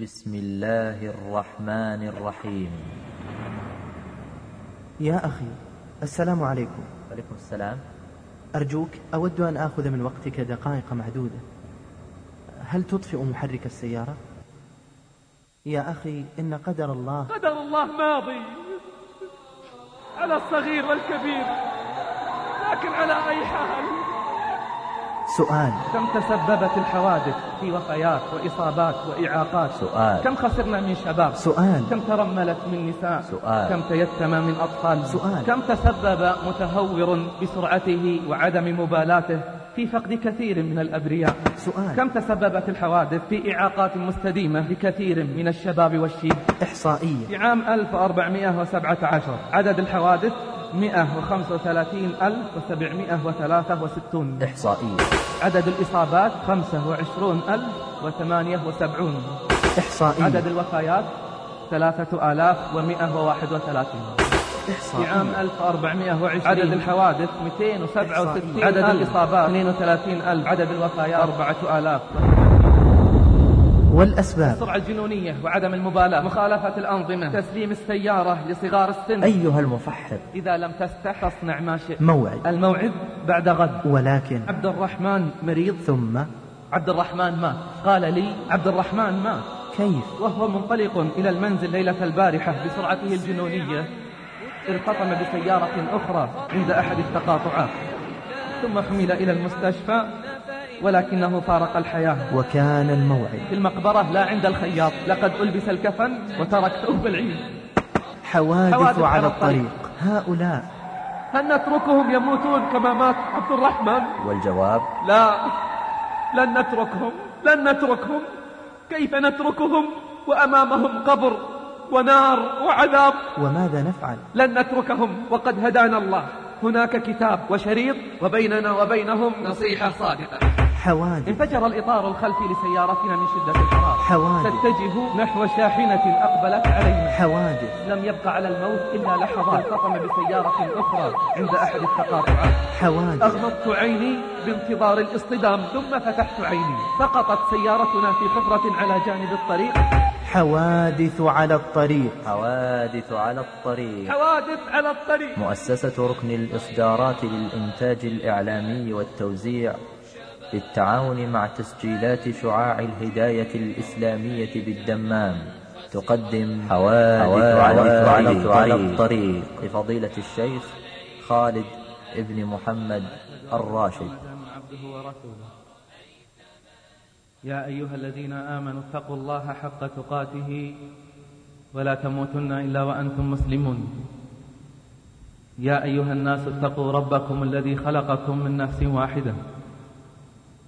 بسم الله الرحمن الرحيم. يا أخي السلام عليكم. عليكم السلام. أرجوك أود أن آخذ من وقتك دقائق معدودة. هل تطفئ محرك السيارة؟ يا أخي إن قدر الله. قدر الله ماضي. على الصغير والكبير. لكن على أي حال سؤال. كم تسببت الحوادث؟ في وفيات وإصابات وإعاقات. سؤال. كم خسرنا من شباب؟ سؤال. كم ترملت من نساء؟ سؤال. كم تيتم من أطفال؟ سؤال. كم تسبب متهور بسرعته وعدم مبالاته في فقد كثير من الأبرياء؟ سؤال. كم تسببت الحوادث في إعاقات مستديمة لكثير من الشباب والشيب؟ في إحصائية عام 1417 عدد الحوادث 135763 إحصائية. عدد الإصابات 25078 إحصائية. عدد الوفيات 3131 في عام إحصائية. 1420 عدد الحوادث 267 عدد الإصابات 32000 عدد الوفيات 4000 والأسباب. السرعة الجنونية وعدم المبالاة. مخالفة الأنظمة. تسليم السيارة لصغار السن. أيها المفحر. إذا لم تستح تصنع ما شئت. موعد. الموعد بعد غد. ولكن. عبد الرحمن مريض. ثم. عبد الرحمن مات. قال لي عبد الرحمن مات. كيف؟ وهو منطلق إلى المنزل ليلة البارحة بسرعته الجنونية. ارتطم بسيارة أخرى عند أحد التقاطعات. ثم حمل إلى المستشفى. ولكنه فارق الحياة. وكان الموعد. في المقبرة لا عند الخياط. لقد ألبس الكفن وترك ثوب العيد. حوادث حوادث على على الطريق. هؤلاء. هل نتركهم يموتون كما مات عبد الرحمن؟ والجواب؟ لا. لن نتركهم. لن نتركهم. كيف نتركهم؟ وأمامهم قبر ونار وعذاب. وماذا نفعل؟ لن نتركهم. وقد هدانا الله. هناك كتاب وشريط وبيننا وبينهم نصيحة صادقة. حوادث. انفجر الإطار الخلفي لسيارتنا من شدة الحرارة. حوادث. تتجه نحو شاحنة أقبلت علينا. حوادث. لم يبق على الموت إلا لحظات التقم بسيارة أخرى عند أحد التقاطعات. حوادث. أغمضت عيني بانتظار الاصطدام ثم فتحت عيني. سقطت سيارتنا في حفرة على جانب الطريق. حوادث على الطريق. حوادث على الطريق. حوادث على الطريق. مؤسسة ركن الإصدارات للإنتاج الإعلامي والتوزيع. بالتعاون مع تسجيلات شعاع الهداية الإسلامية بالدمام. تقدم حوادث, على, الطريق لفضيلة الشيخ خالد ابن محمد الراشد. عبده ورسوله يا أيها الذين آمنوا اتقوا الله حق تقاته ولا تموتن إلا وأنتم مسلمون. يا أيها الناس اتقوا ربكم الذي خلقكم من نفس واحدة.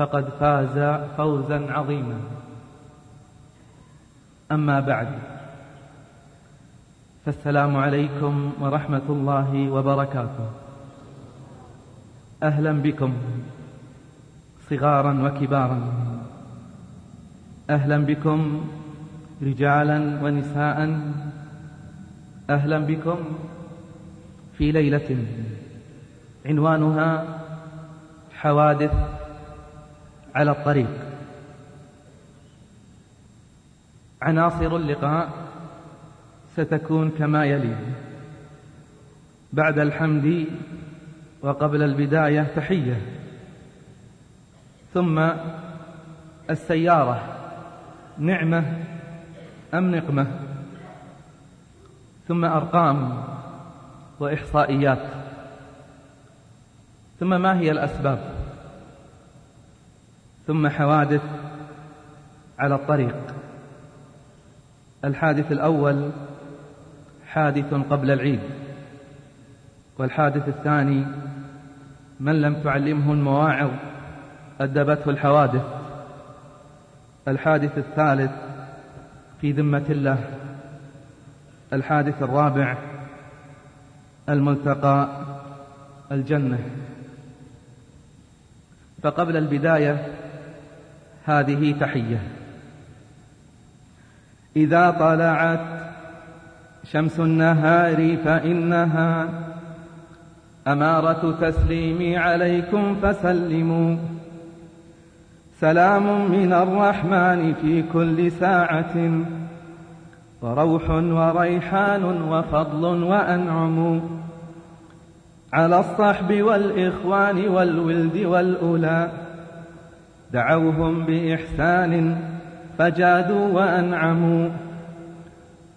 فقد فاز فوزا عظيما. أما بعد فالسلام عليكم ورحمة الله وبركاته. أهلا بكم صغارا وكبارا. أهلا بكم رجالا ونساء. أهلا بكم في ليلة. عنوانها حوادث على الطريق. عناصر اللقاء ستكون كما يلي. بعد الحمد وقبل البداية تحية. ثم السيارة. نعمة أم نقمة؟ ثم أرقام وإحصائيات. ثم ما هي الأسباب؟ ثم حوادث على الطريق. الحادث الأول حادث قبل العيد والحادث الثاني من لم تعلمه المواعظ أدبته الحوادث. الحادث الثالث في ذمة الله. الحادث الرابع الملتقى الجنة. فقبل البداية هذه تحية. إذا طلعت شمس النهار فإنها أمارة تسليمي عليكم فسلموا. سلام من الرحمن في كل ساعة. وروح وريحان وفضل وأنعم على الصحب والإخوان والولد والأولى. دعوهم بإحسان فجادوا وأنعموا.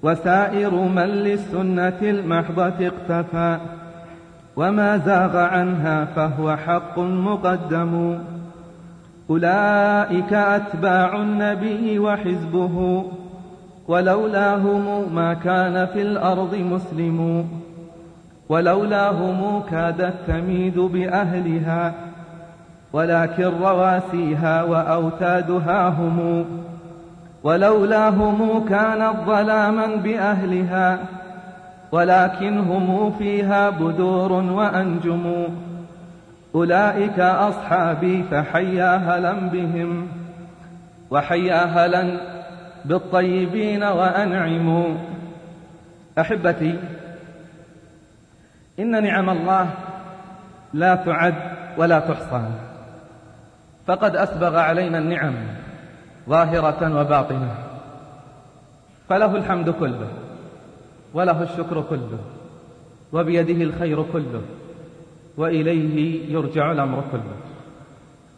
وسائر من للسنة المحضة اقتفى وما زاغ عنها فهو حق مقدم. أولئك أتباع النبي وحزبه ولولاهم ما كان في الأرض مسلم. ولولاهم كادت تميد بأهلها. ولكن رواسيها وأوتادها هم ولولاهم كانت ظلاما بأهلها ولكن هم فيها بدور وأنجم أولئك أصحابي فحيا هلا بهم وحيا هلا بالطيبين وأنعموا أحبتي إن نعم الله لا تعد ولا تحصى. فقد أسبغ علينا النعم ظاهرة وباطنة. فله الحمد كله وله الشكر كله وبيده الخير كله وإليه يرجع الأمر كله.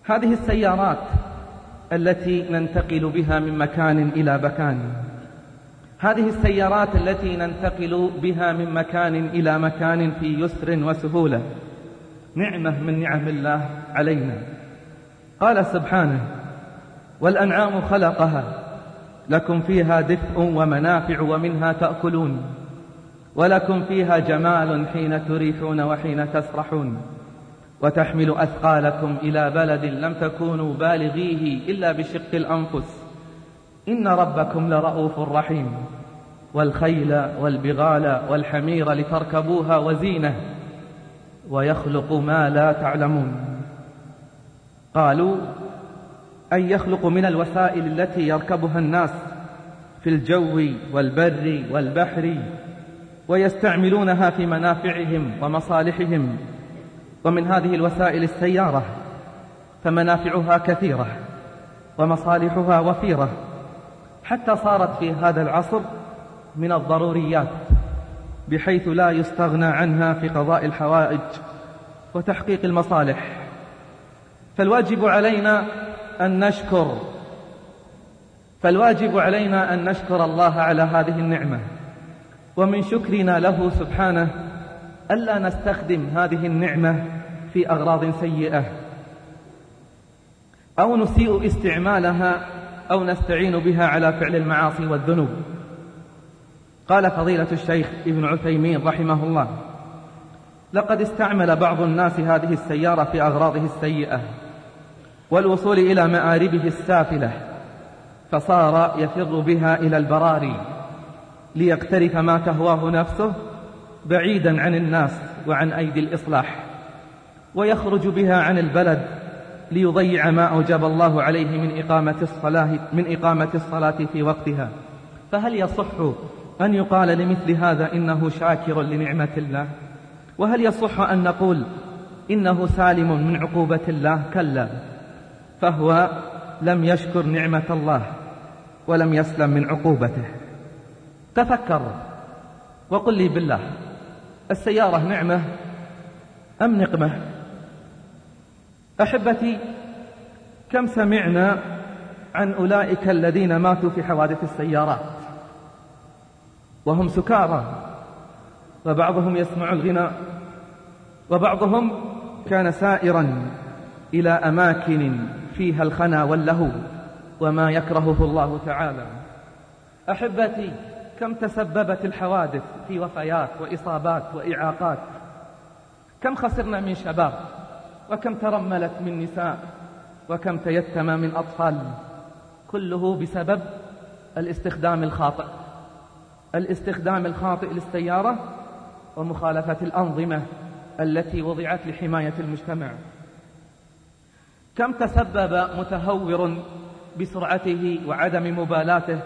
هذه السيارات التي ننتقل بها من مكان إلى مكان. هذه السيارات التي ننتقل بها من مكان إلى مكان في يسر وسهولة. نعمة من نعم الله علينا. قال سبحانه والأنعام خلقها لكم فيها دفء ومنافع ومنها تأكلون ولكم فيها جمال حين تريحون وحين تسرحون وتحمل أثقالكم إلى بلد لم تكونوا بالغيه إلا بشق الأنفس. إن ربكم لرؤوف رحيم والخيل والبغال والحمير لتركبوها وزينة ويخلق ما لا تعلمون. قالوا أن يخلق من الوسائل التي يركبها الناس في الجو والبر والبحر ويستعملونها في منافعهم ومصالحهم ومن هذه الوسائل السيارة فمنافعها كثيرة ومصالحها وفيرة حتى صارت في هذا العصر من الضروريات بحيث لا يستغنى عنها في قضاء الحوائج وتحقيق المصالح. فالواجب علينا أن نشكر فالواجب علينا أن نشكر الله على هذه النعمة. ومن شكرنا له سبحانه ألا نستخدم هذه النعمة في أغراض سيئة. أو نسيء استعمالها أو نستعين بها على فعل المعاصي والذنوب. قال فضيلة الشيخ ابن عثيمين رحمه الله لقد استعمل بعض الناس هذه السيارة في أغراضه السيئة. والوصول إلى مآربه السافلة فصار يفر بها إلى البراري ليقترف ما تهواه نفسه بعيدا عن الناس وعن أيدي الإصلاح ويخرج بها عن البلد ليضيع ما أوجب الله عليه من إقامة الصلاة من إقامة الصلاة في وقتها. فهل يصح أن يقال لمثل هذا إنه شاكر لنعمة الله؟ وهل يصح أن نقول إنه سالم من عقوبة الله؟ كلا. فهو لم يشكر نعمة الله ولم يسلم من عقوبته. تفكر وقل لي بالله السيارة نعمة أم نقمة؟ أحبتي كم سمعنا عن أولئك الذين ماتوا في حوادث السيارات؟ وهم سكارى وبعضهم يسمع الغناء وبعضهم كان سائرا إلى أماكن فيها الخنا واللهو وما يكرهه الله تعالى. أحبتي كم تسببت الحوادث في وفيات وإصابات وإعاقات؟ كم خسرنا من شباب وكم ترملت من نساء وكم تيتم من أطفال؟ كله بسبب الاستخدام الخاطئ. الاستخدام الخاطئ للسيارة ومخالفة الأنظمة التي وضعت لحماية المجتمع. كم تسبب متهور بسرعته وعدم مبالاته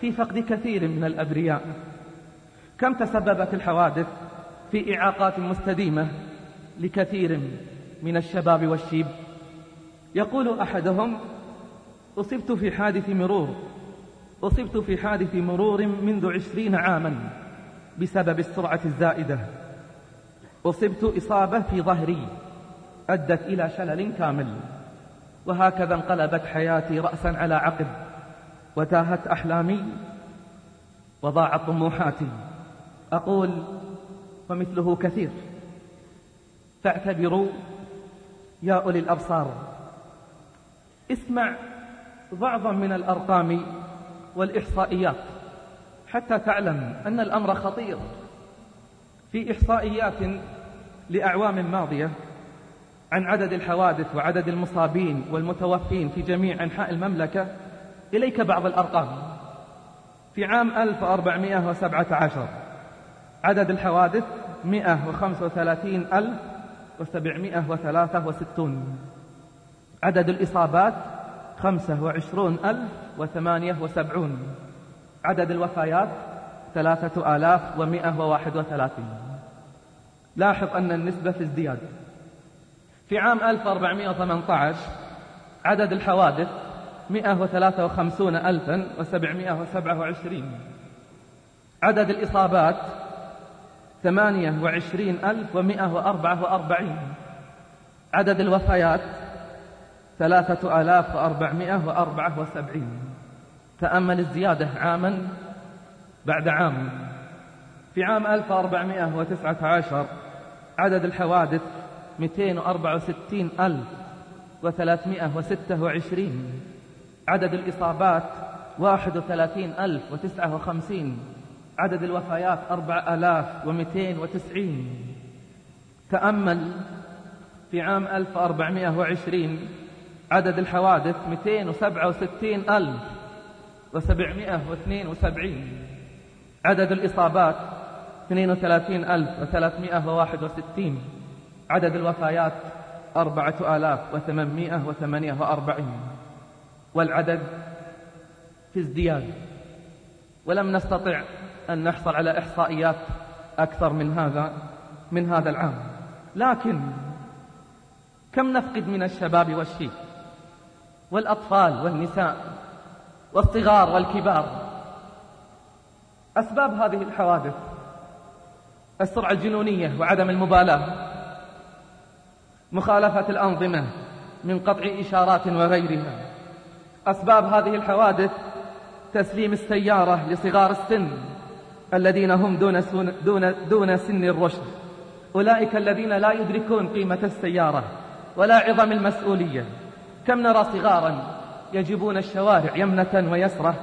في فقد كثير من الأبرياء؟ كم تسببت الحوادث في إعاقات مستديمة لكثير من الشباب والشيب؟ يقول أحدهم أصبت في حادث مرور أصبت في حادث مرور منذ عشرين عاما بسبب السرعة الزائدة. أصبت إصابة في ظهري أدت إلى شلل كامل. وهكذا انقلبت حياتي رأسا على عقب وتاهت أحلامي وضاعت طموحاتي. أقول ومثله كثير. فاعتبروا يا أولي الأبصار. اسمع بعضا من الأرقام والإحصائيات حتى تعلم أن الأمر خطير. في إحصائيات لأعوام ماضية عن عدد الحوادث وعدد المصابين والمتوفين في جميع أنحاء المملكة إليك بعض الأرقام. في عام 1417 عدد الحوادث 135763 عدد الإصابات 25078 عدد الوفيات 3131 لاحظ أن النسبة في ازدياد. في عام 1418 عدد الحوادث 153727 عدد الإصابات 28144 عدد الوفيات 3474 تأمل الزيادة عاما بعد عام. في عام 1419 عدد الحوادث 264326 عدد الإصابات 31059 عدد الوفيات 4290 تأمل في عام 1420 عدد الحوادث 267772 عدد الإصابات 32361 عدد الوفيات أربعة آلاف وثمانمائة وثمانية وأربعين والعدد في ازدياد. ولم نستطع أن نحصل على إحصائيات أكثر من هذا من هذا العام. لكن كم نفقد من الشباب والشيب والأطفال والنساء والصغار والكبار؟ أسباب هذه الحوادث السرعة الجنونية وعدم المبالاة مخالفة الأنظمة من قطع إشارات وغيرها. أسباب هذه الحوادث تسليم السيارة لصغار السن الذين هم دون, دون, دون سن الرشد. أولئك الذين لا يدركون قيمة السيارة ولا عظم المسؤولية. كم نرى صغارا يجبون الشوارع يمنة ويسرة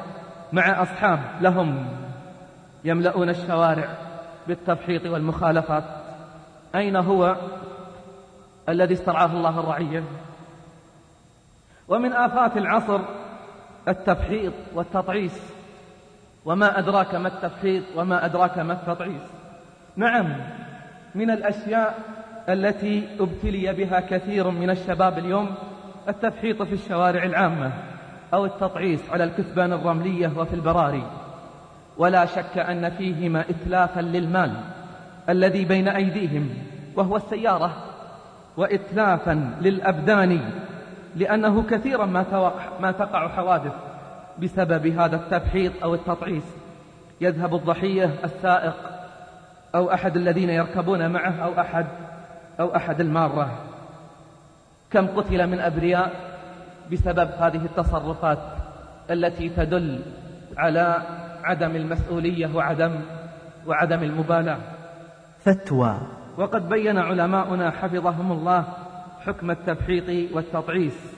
مع أصحاب لهم يملؤون الشوارع بالتفحيط والمخالفات. أين هو الذي استرعاه الله الرعية. ومن آفات العصر التفحيط والتطعيس. وما أدراك ما التفحيط وما أدراك ما التطعيس. نعم من الأشياء التي ابتلي بها كثير من الشباب اليوم التفحيط في الشوارع العامة أو التطعيس على الكثبان الرملية وفي البراري. ولا شك أن فيهما إتلافا للمال الذي بين أيديهم وهو السيارة وإتلافا للأبدان لأنه كثيرا ما, ما تقع حوادث بسبب هذا التبحيط أو التطعيس. يذهب الضحية السائق أو أحد الذين يركبون معه أو أحد أو أحد المارة. كم قتل من أبرياء بسبب هذه التصرفات التي تدل على عدم المسؤولية وعدم وعدم المبالاة. فتوى. وقد بين علماؤنا حفظهم الله حكم التبحيط والتطعيس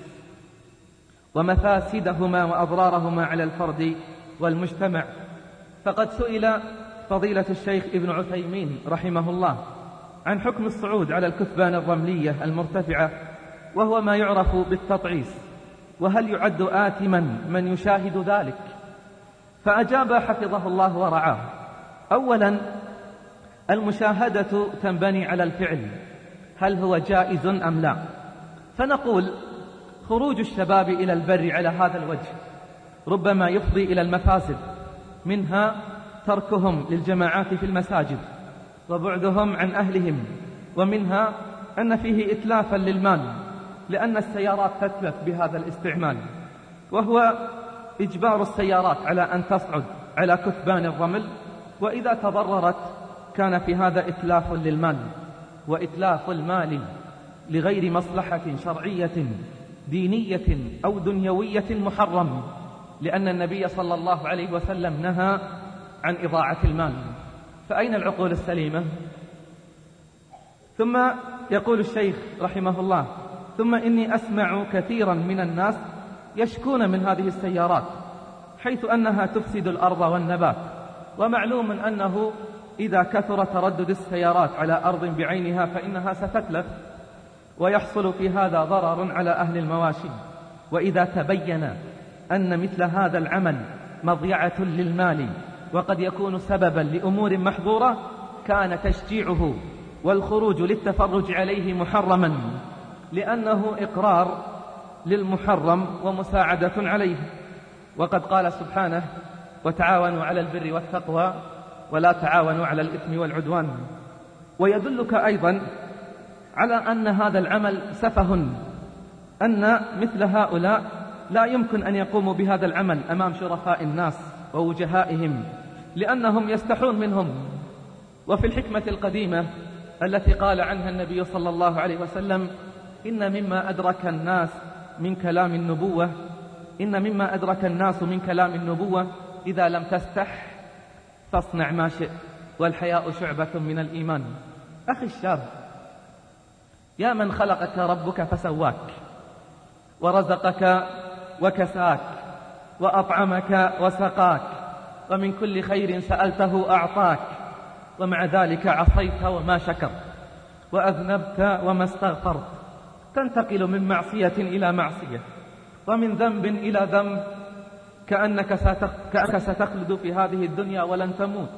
ومفاسدهما وأضرارهما على الفرد والمجتمع. فقد سئل فضيلة الشيخ ابن عثيمين رحمه الله عن حكم الصعود على الكثبان الرملية المرتفعة وهو ما يعرف بالتطعيس وهل يعد آثما من يشاهد ذلك؟ فأجاب حفظه الله ورعاه أولا المشاهدة تنبني على الفعل. هل هو جائز أم لا؟ فنقول خروج الشباب إلى البر على هذا الوجه. ربما يفضي إلى المفاسد. منها تركهم للجماعات في المساجد وبعدهم عن أهلهم. ومنها أن فيه إتلافا للمال لأن السيارات تتلف بهذا الاستعمال. وهو إجبار السيارات على أن تصعد على كثبان الرمل. وإذا تضررت كان في هذا إتلاف للمال وإتلاف المال لغير مصلحة شرعية دينية أو دنيوية محرم لأن النبي صلى الله عليه وسلم نهى عن إضاعة المال. فأين العقول السليمة؟ ثم يقول الشيخ رحمه الله ثم إني أسمع كثيرا من الناس يشكون من هذه السيارات حيث أنها تفسد الأرض والنبات ومعلوم أنه إذا كثر تردد السيارات على أرض بعينها فإنها ستتلف ويحصل في هذا ضرر على أهل المواشي. وإذا تبين أن مثل هذا العمل مضيعة للمال وقد يكون سببا لأمور محظورة كان تشجيعه والخروج للتفرج عليه محرما لأنه إقرار للمحرم ومساعدة عليه. وقد قال سبحانه وتعاونوا على البر والتقوى ولا تعاونوا على الإثم والعدوان. ويدلك أيضا على أن هذا العمل سفه أن مثل هؤلاء لا يمكن أن يقوموا بهذا العمل أمام شرفاء الناس ووجهائهم لأنهم يستحون منهم. وفي الحكمة القديمة التي قال عنها النبي صلى الله عليه وسلم إن مما أدرك الناس من كلام النبوة إن مما أدرك الناس من كلام النبوة إذا لم تستح فاصنع ما شئت والحياء شعبة من الإيمان. أخي الشاب يا من خلقك ربك فسواك ورزقك وكساك وأطعمك وسقاك ومن كل خير سألته أعطاك ومع ذلك عصيت وما شكرت وأذنبت وما استغفرت. تنتقل من معصية إلى معصية ومن ذنب إلى ذنب كأنك, كأنك ستخلد في هذه الدنيا ولن تموت.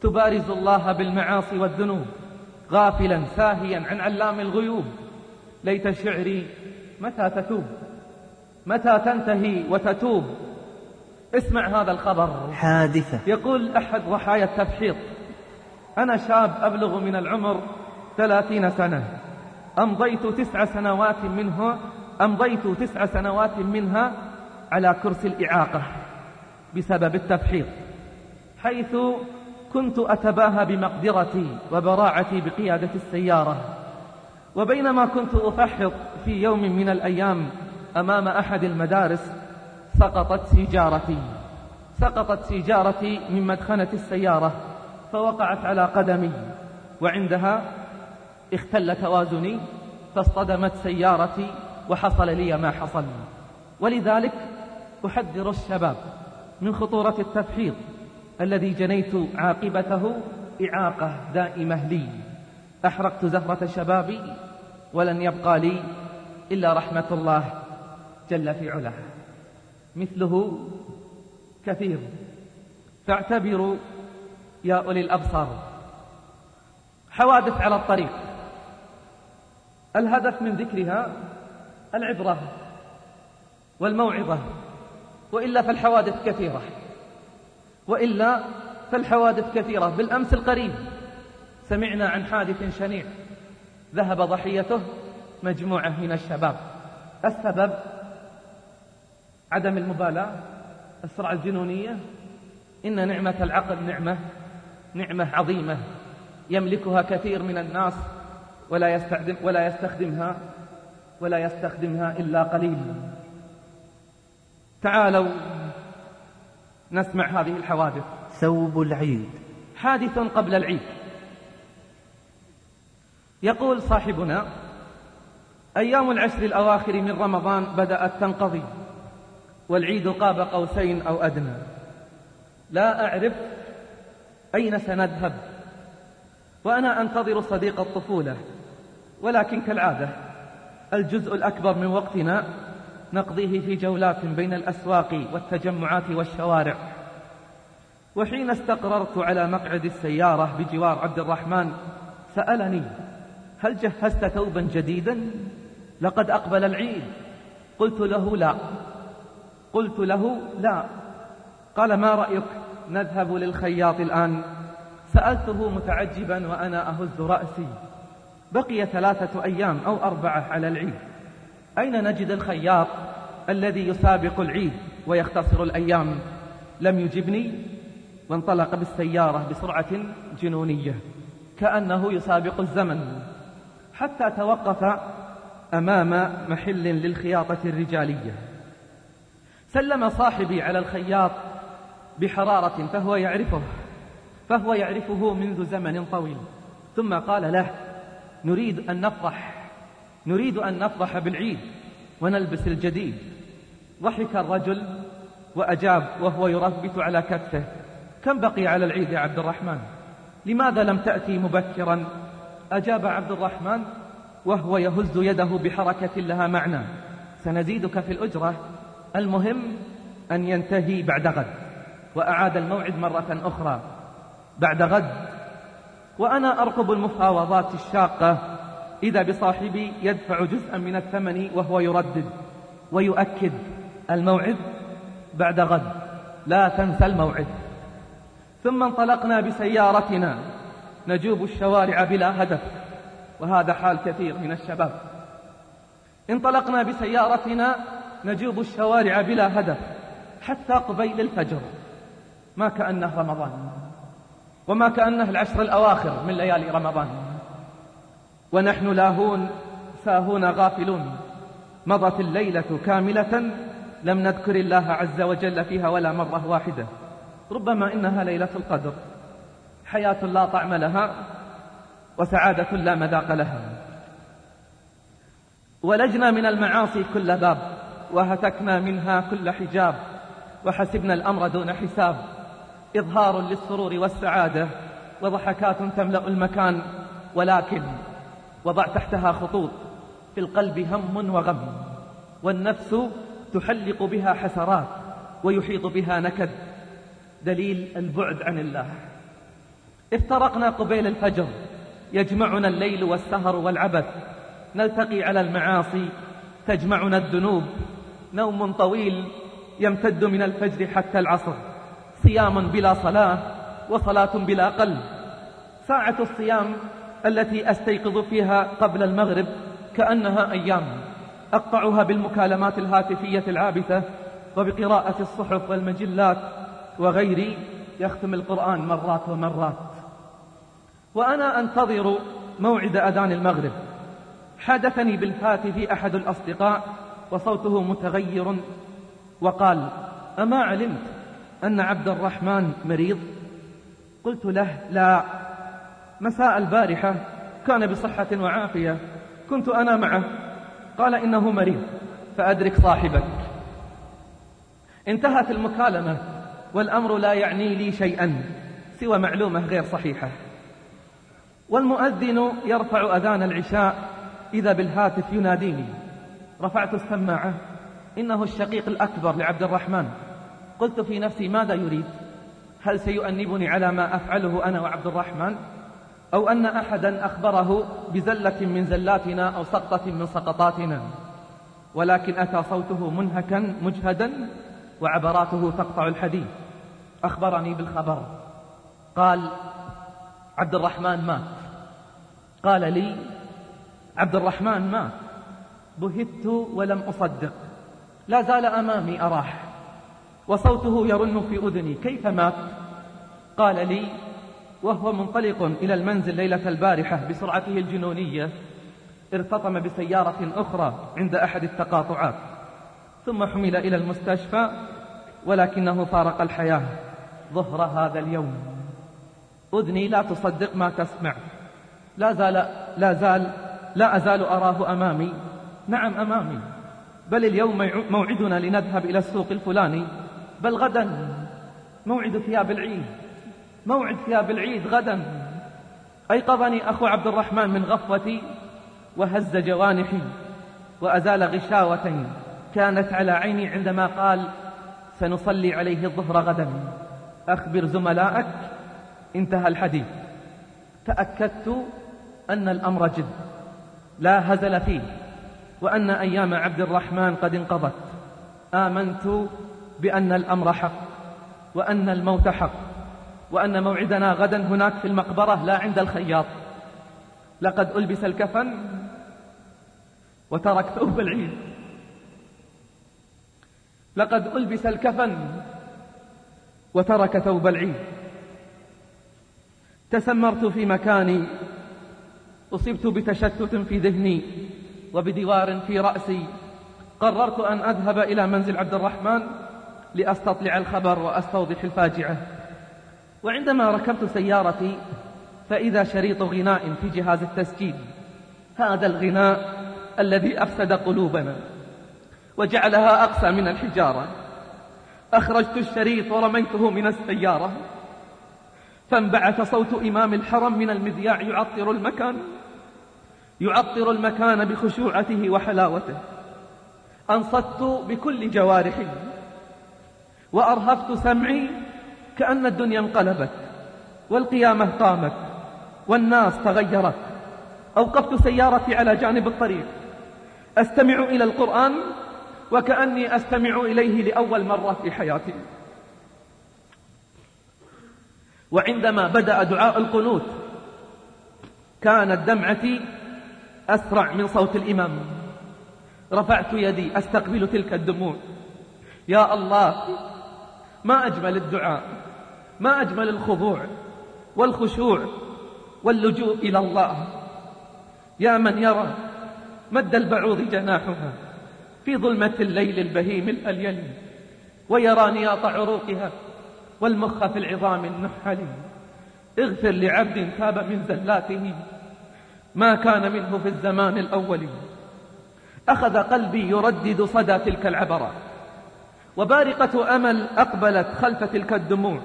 تبارز الله بالمعاصي والذنوب غافلا ساهيا عن علام الغيوب. ليت شعري متى تتوب؟ متى تنتهي وتتوب؟ اسمع هذا الخبر. حادثة. يقول أحد ضحايا التبحيط أنا شاب أبلغ من العمر ثلاثين سنة. أمضيت تسع سنوات منه أمضيت تسع سنوات منها على كرسي الإعاقة بسبب التبحيط حيث كنت أتباهى بمقدرتي وبراعتي بقيادة السيارة وبينما كنت أفحط في يوم من الأيام أمام أحد المدارس سقطت سيجارتي سقطت سيجارتي من مدخنة السيارة فوقعت على قدمي وعندها اختل توازني فاصطدمت سيارتي وحصل لي ما حصل ولذلك أحذر الشباب من خطورة التفحيط الذي جنيت عاقبته إعاقة دائمة لي. أحرقت زهرة شبابي ولن يبقى لي إلا رحمة الله جل في علاه. مثله كثير. فاعتبروا يا أولي الأبصار حوادث على الطريق. الهدف من ذكرها العبرة والموعظة. وإلا فالحوادث كثيرة. وإلا فالحوادث كثيرة. بالأمس القريب سمعنا عن حادث شنيع. ذهب ضحيته مجموعة من الشباب. السبب عدم المبالاة السرعة الجنونية. إن نعمة العقل نعمة نعمة عظيمة. يملكها كثير من الناس ولا يستخدم ولا يستخدمها ولا يستخدمها إلا قليل. تعالوا نسمع هذه الحوادث. ثوب العيد. حادث قبل العيد. يقول صاحبنا أيام العشر الأواخر من رمضان بدأت تنقضي والعيد قاب قوسين أو أدنى. لا أعرف أين سنذهب وأنا أنتظر صديق الطفولة ولكن كالعادة الجزء الأكبر من وقتنا نقضيه في جولات بين الأسواق والتجمعات والشوارع. وحين استقررت على مقعد السيارة بجوار عبد الرحمن سألني هل جهزت ثوبا جديدا؟ لقد أقبل العيد. قلت له لا. قلت له لا. قال ما رأيك؟ نذهب للخياط الآن. سألته متعجبا وأنا أهز رأسي. بقي ثلاثة أيام أو أربعة على العيد. أين نجد الخياط الذي يسابق العيد ويختصر الأيام؟ لم يجبني وانطلق بالسيارة بسرعة جنونية كأنه يسابق الزمن حتى توقف أمام محل للخياطة الرجالية. سلم صاحبي على الخياط بحرارة فهو يعرفه فهو يعرفه منذ زمن طويل. ثم قال له نريد أن نفرح. نريد أن نفرح بالعيد ونلبس الجديد. ضحك الرجل وأجاب وهو يربت على كتفه. كم بقي على العيد يا عبد الرحمن؟ لماذا لم تأتي مبكرا؟ أجاب عبد الرحمن وهو يهز يده بحركة لها معنى. سنزيدك في الأجرة. المهم أن ينتهي بعد غد. وأعاد الموعد مرة أخرى. بعد غد. وأنا أرقب المفاوضات الشاقة. إذا بصاحبي يدفع جزءا من الثمن وهو يردد ويؤكد الموعد بعد غد. لا تنسى الموعد. ثم انطلقنا بسيارتنا. نجوب الشوارع بلا هدف. وهذا حال كثير من الشباب. انطلقنا بسيارتنا. نجوب الشوارع بلا هدف. حتى قبيل الفجر. ما كأنه رمضان. وما كأنه العشر الأواخر من ليالي رمضان. ونحن لاهون ساهون غافلون. مضت الليلة كاملة لم نذكر الله عز وجل فيها ولا مرة واحدة. ربما إنها ليلة القدر. حياة لا طعم لها وسعادة لا مذاق لها. ولجنا من المعاصي كل باب وهتكنا منها كل حجاب وحسبنا الأمر دون حساب. إظهار للسرور والسعادة وضحكات تملأ المكان ولكن وضع تحتها خطوط. في القلب هم وغم. والنفس تحلق بها حسرات ويحيط بها نكد. دليل البعد عن الله. افترقنا قبيل الفجر. يجمعنا الليل والسهر والعبث. نلتقي على المعاصي. تجمعنا الذنوب. نوم طويل يمتد من الفجر حتى العصر. صيام بلا صلاة وصلاة بلا قلب. ساعة الصيام التي أستيقظ فيها قبل المغرب كأنها أيام أقطعها بالمكالمات الهاتفية العابثة وبقراءة الصحف والمجلات وغيري يختم القرآن مرات ومرات. وأنا أنتظر موعد أذان المغرب. حدثني بالهاتف أحد الأصدقاء وصوته متغير وقال أما علمت أن عبد الرحمن مريض؟ قلت له لا. مساء البارحة كان بصحة وعافية. كنت أنا معه. قال إنه مريض فأدرك صاحبك. انتهت المكالمة والأمر لا يعني لي شيئا سوى معلومة غير صحيحة. والمؤذن يرفع أذان العشاء إذا بالهاتف يناديني. رفعت السماعة. إنه الشقيق الأكبر لعبد الرحمن. قلت في نفسي ماذا يريد؟ هل سيؤنبني على ما أفعله أنا وعبد الرحمن؟ أو أن أحدا أخبره بزلة من زلاتنا أو سقطة من سقطاتنا. ولكن أتى صوته منهكا مجهدا وعبراته تقطع الحديث. أخبرني بالخبر. قال عبد الرحمن مات. قال لي عبد الرحمن مات. بهت ولم أصدق. لا زال أمامي أراح. وصوته يرن في أذني. كيف مات؟ قال لي وهو منطلق إلى المنزل ليلة البارحة بسرعته الجنونية ارتطم بسيارة أخرى عند أحد التقاطعات ثم حمل إلى المستشفى ولكنه فارق الحياة ظهر هذا اليوم. أذني لا تصدق ما تسمع. لا زال لا زال لا أزال أراه أمامي. نعم أمامي. بل اليوم موعدنا لنذهب إلى السوق الفلاني. بل غدا موعد ثياب العيد. موعد ثياب العيد غدا. أيقظني أخو عبد الرحمن من غفوتي وهز جوانحي وأزال غشاوة كانت على عيني عندما قال سنصلي عليه الظهر غدا. أخبر زملائك انتهى الحديث. تأكدت أن الأمر جد. لا هزل فيه وأن أيام عبد الرحمن قد انقضت. آمنت بأن الأمر حق وأن الموت حق. وأن موعدنا غدا هناك في المقبرة لا عند الخياط. لقد ألبس الكفن وترك ثوب العيد. لقد ألبس الكفن وترك ثوب العيد. تسمرت في مكاني. أصبت بتشتت في ذهني وبدوار في رأسي. قررت أن أذهب إلى منزل عبد الرحمن لأستطلع الخبر وأستوضح الفاجعة. وعندما ركبت سيارتي فإذا شريط غناء في جهاز التسجيل هذا الغناء الذي أفسد قلوبنا وجعلها أقسى من الحجارة. أخرجت الشريط ورميته من السيارة فانبعث صوت إمام الحرم من المذياع يعطر المكان يعطر المكان بخشوعته وحلاوته. أنصت بكل جوارحي وأرهفت سمعي كأن الدنيا انقلبت والقيامة قامت والناس تغيرت. أوقفت سيارتي على جانب الطريق. أستمع إلى القرآن وكأني أستمع إليه لأول مرة في حياتي. وعندما بدأ دعاء القنوت كانت دمعتي أسرع من صوت الإمام. رفعت يدي أستقبل تلك الدموع. يا الله ما أجمل الدعاء؟ ما أجمل الخضوع والخشوع واللجوء إلى الله. يا من يرى مد البعوض جناحها في ظلمة الليل البهيم الأليل ويرى نياط عروقها والمخ في العظام النحل. اغفر لعبد تاب من زلاته ما كان منه في الزمان الأول. أخذ قلبي يردد صدى تلك العبرات وبارقة أمل أقبلت خلف تلك الدموع.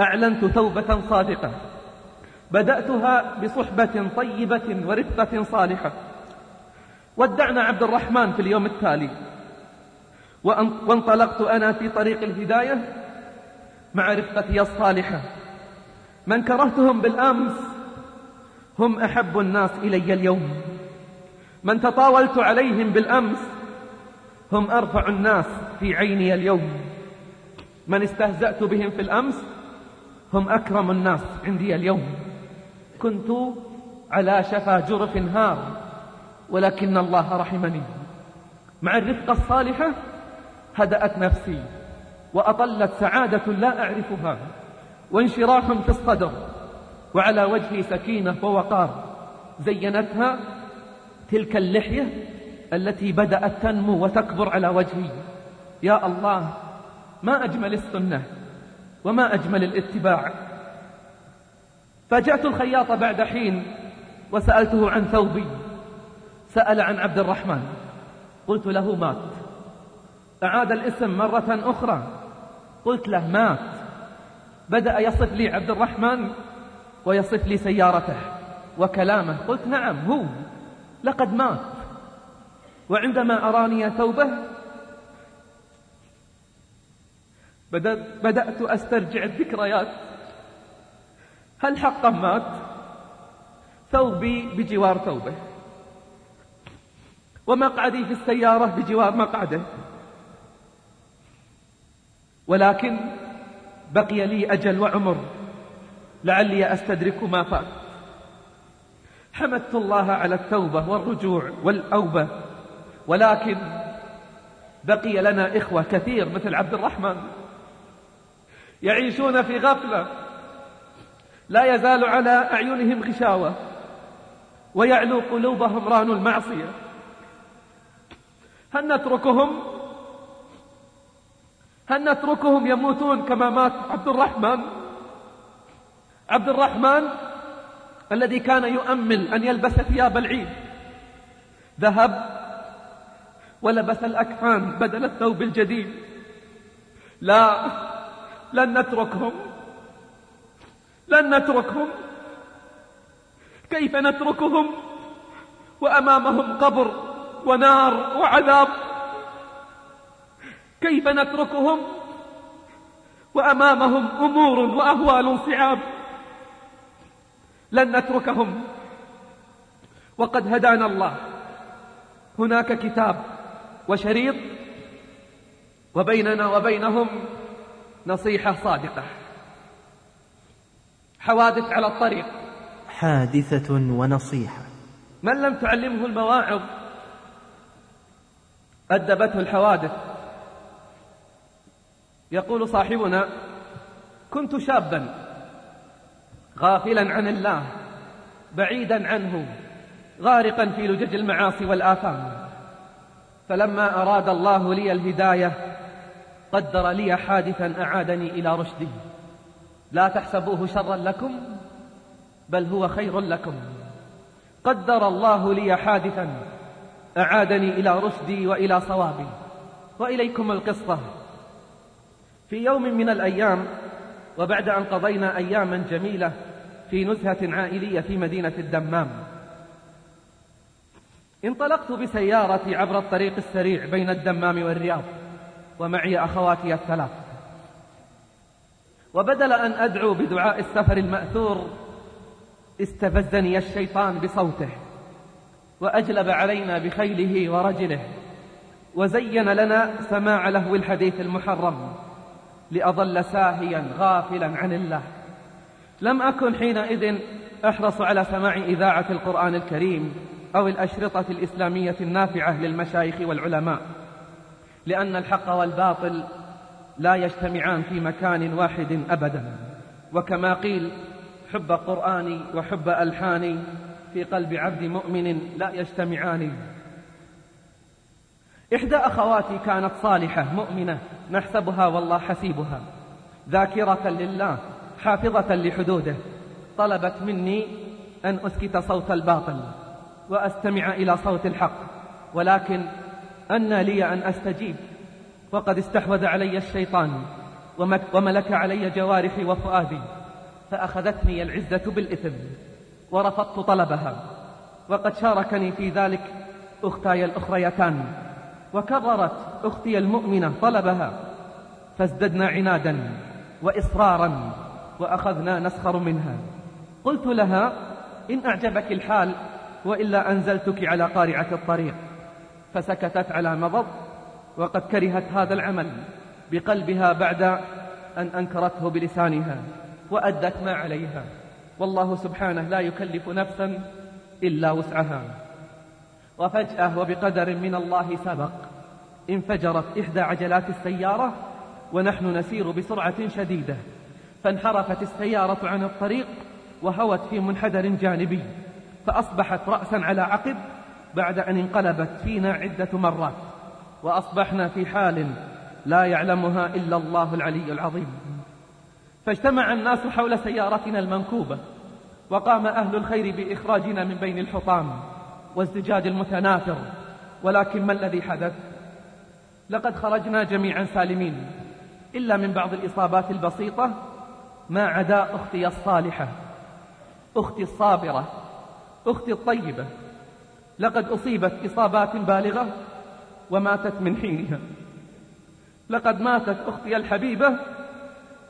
أعلنت توبة صادقة. بدأتها بصحبة طيبة ورفقة صالحة. ودعنا عبد الرحمن في اليوم التالي. وانطلقت أنا في طريق الهداية مع رفقتي الصالحة. من كرهتهم بالأمس هم أحب الناس إلي اليوم. من تطاولت عليهم بالأمس هم أرفع الناس في عيني اليوم. من استهزأت بهم في الأمس هم أكرم الناس عندي اليوم. كنت على شفا جرف هار ولكن الله رحمني. مع الرفقة الصالحة هدأت نفسي وأطلت سعادة لا أعرفها وانشراح في الصدر وعلى وجهي سكينة ووقار. زينتها تلك اللحية التي بدأت تنمو وتكبر على وجهي. يا الله ما أجمل السنة. وما أجمل الاتباع. فجأت الخياط بعد حين وسألته عن ثوبي. سأل عن عبد الرحمن. قلت له مات. أعاد الاسم مرة أخرى. قلت له مات. بدأ يصف لي عبد الرحمن ويصف لي سيارته وكلامه. قلت نعم هو لقد مات. وعندما أراني ثوبه بدأت أسترجع الذكريات. هل حقا مات؟ ثوبي بجوار ثوبه. ومقعدي في السيارة بجوار مقعده ولكن بقي لي أجل وعمر. لعلي أستدرك ما فات. حمدت الله على التوبة والرجوع والأوبة. ولكن بقي لنا إخوة كثير مثل عبد الرحمن. يعيشون في غفلة. لا يزال على أعينهم غشاوة ويعلو قلوبهم ران المعصية. هل نتركهم؟ هل نتركهم يموتون كما مات عبد الرحمن؟ عبد الرحمن الذي كان يؤمل أن يلبس ثياب العيد. ذهب ولبس الأكفان بدل الثوب الجديد. لا. لن نتركهم. لن نتركهم. كيف نتركهم؟ وأمامهم قبر ونار وعذاب. كيف نتركهم؟ وأمامهم أمور وأهوال صعاب. لن نتركهم. وقد هدانا الله. هناك كتاب وشريط. وبيننا وبينهم نصيحة صادقة. حوادث على الطريق. حادثة ونصيحة. من لم تعلمه المواعظ؟ أدبته الحوادث. يقول صاحبنا كنت شابا غافلا عن الله بعيدا عنه غارقا في لجج المعاصي والآثام. فلما أراد الله لي الهداية قدر لي حادثا أعادني إلى رشدي. لا تحسبوه شرا لكم بل هو خير لكم. قدر الله لي حادثا أعادني إلى رشدي وإلى صوابي. وإليكم القصة في يوم من الأيام وبعد أن قضينا أياما جميلة في نزهة عائلية في مدينة الدمام انطلقت بسيارتي عبر الطريق السريع بين الدمام والرياض. ومعي أخواتي الثلاث. وبدل أن أدعو بدعاء السفر المأثور استفزني الشيطان بصوته وأجلب علينا بخيله ورجله وزين لنا سماع لهو الحديث المحرم لأظل ساهيا غافلا عن الله. لم أكن حينئذ أحرص على سماع إذاعة القرآن الكريم أو الأشرطة الإسلامية النافعة للمشايخ والعلماء. لأن الحق والباطل لا يجتمعان في مكان واحد أبدا. وكما قيل حب قرآني وحب ألحاني في قلب عبد مؤمن لا يجتمعان. إحدى أخواتي كانت صالحة مؤمنة نحسبها والله حسيبها. ذاكرة لله حافظة لحدوده. طلبت مني أن أسكت صوت الباطل وأستمع إلى صوت الحق ولكن أن لي أن أستجيب. وقد استحوذ علي الشيطان وملك علي جوارحي وفؤادي فأخذتني العزة بالإثم ورفضت طلبها. وقد شاركني في ذلك أختاي الأخريتان وكررت أختي المؤمنة طلبها. فازددنا عنادا وإصرارا وأخذنا نسخر منها. قلت لها إن أعجبك الحال وإلا أنزلتك على قارعة الطريق. فسكتت على مضض وقد كرهت هذا العمل بقلبها بعد أن أنكرته بلسانها وأدت ما عليها. والله سبحانه لا يكلف نفسا إلا وسعها. وفجأة وبقدر من الله سبق انفجرت إحدى عجلات السيارة ونحن نسير بسرعة شديدة. فانحرفت السيارة عن الطريق وهوت في منحدر جانبي فأصبحت رأسا على عقب بعد أن انقلبت فينا عدة مرات وأصبحنا في حال لا يعلمها إلا الله العلي العظيم. فاجتمع الناس حول سيارتنا المنكوبة وقام أهل الخير بإخراجنا من بين الحطام والزجاج المتناثر ولكن ما الذي حدث؟ لقد خرجنا جميعا سالمين إلا من بعض الإصابات البسيطة ما عدا أختي الصالحة أختي الصابرة أختي الطيبة. لقد أصيبت إصابات بالغة وماتت من حينها. لقد ماتت أختي الحبيبة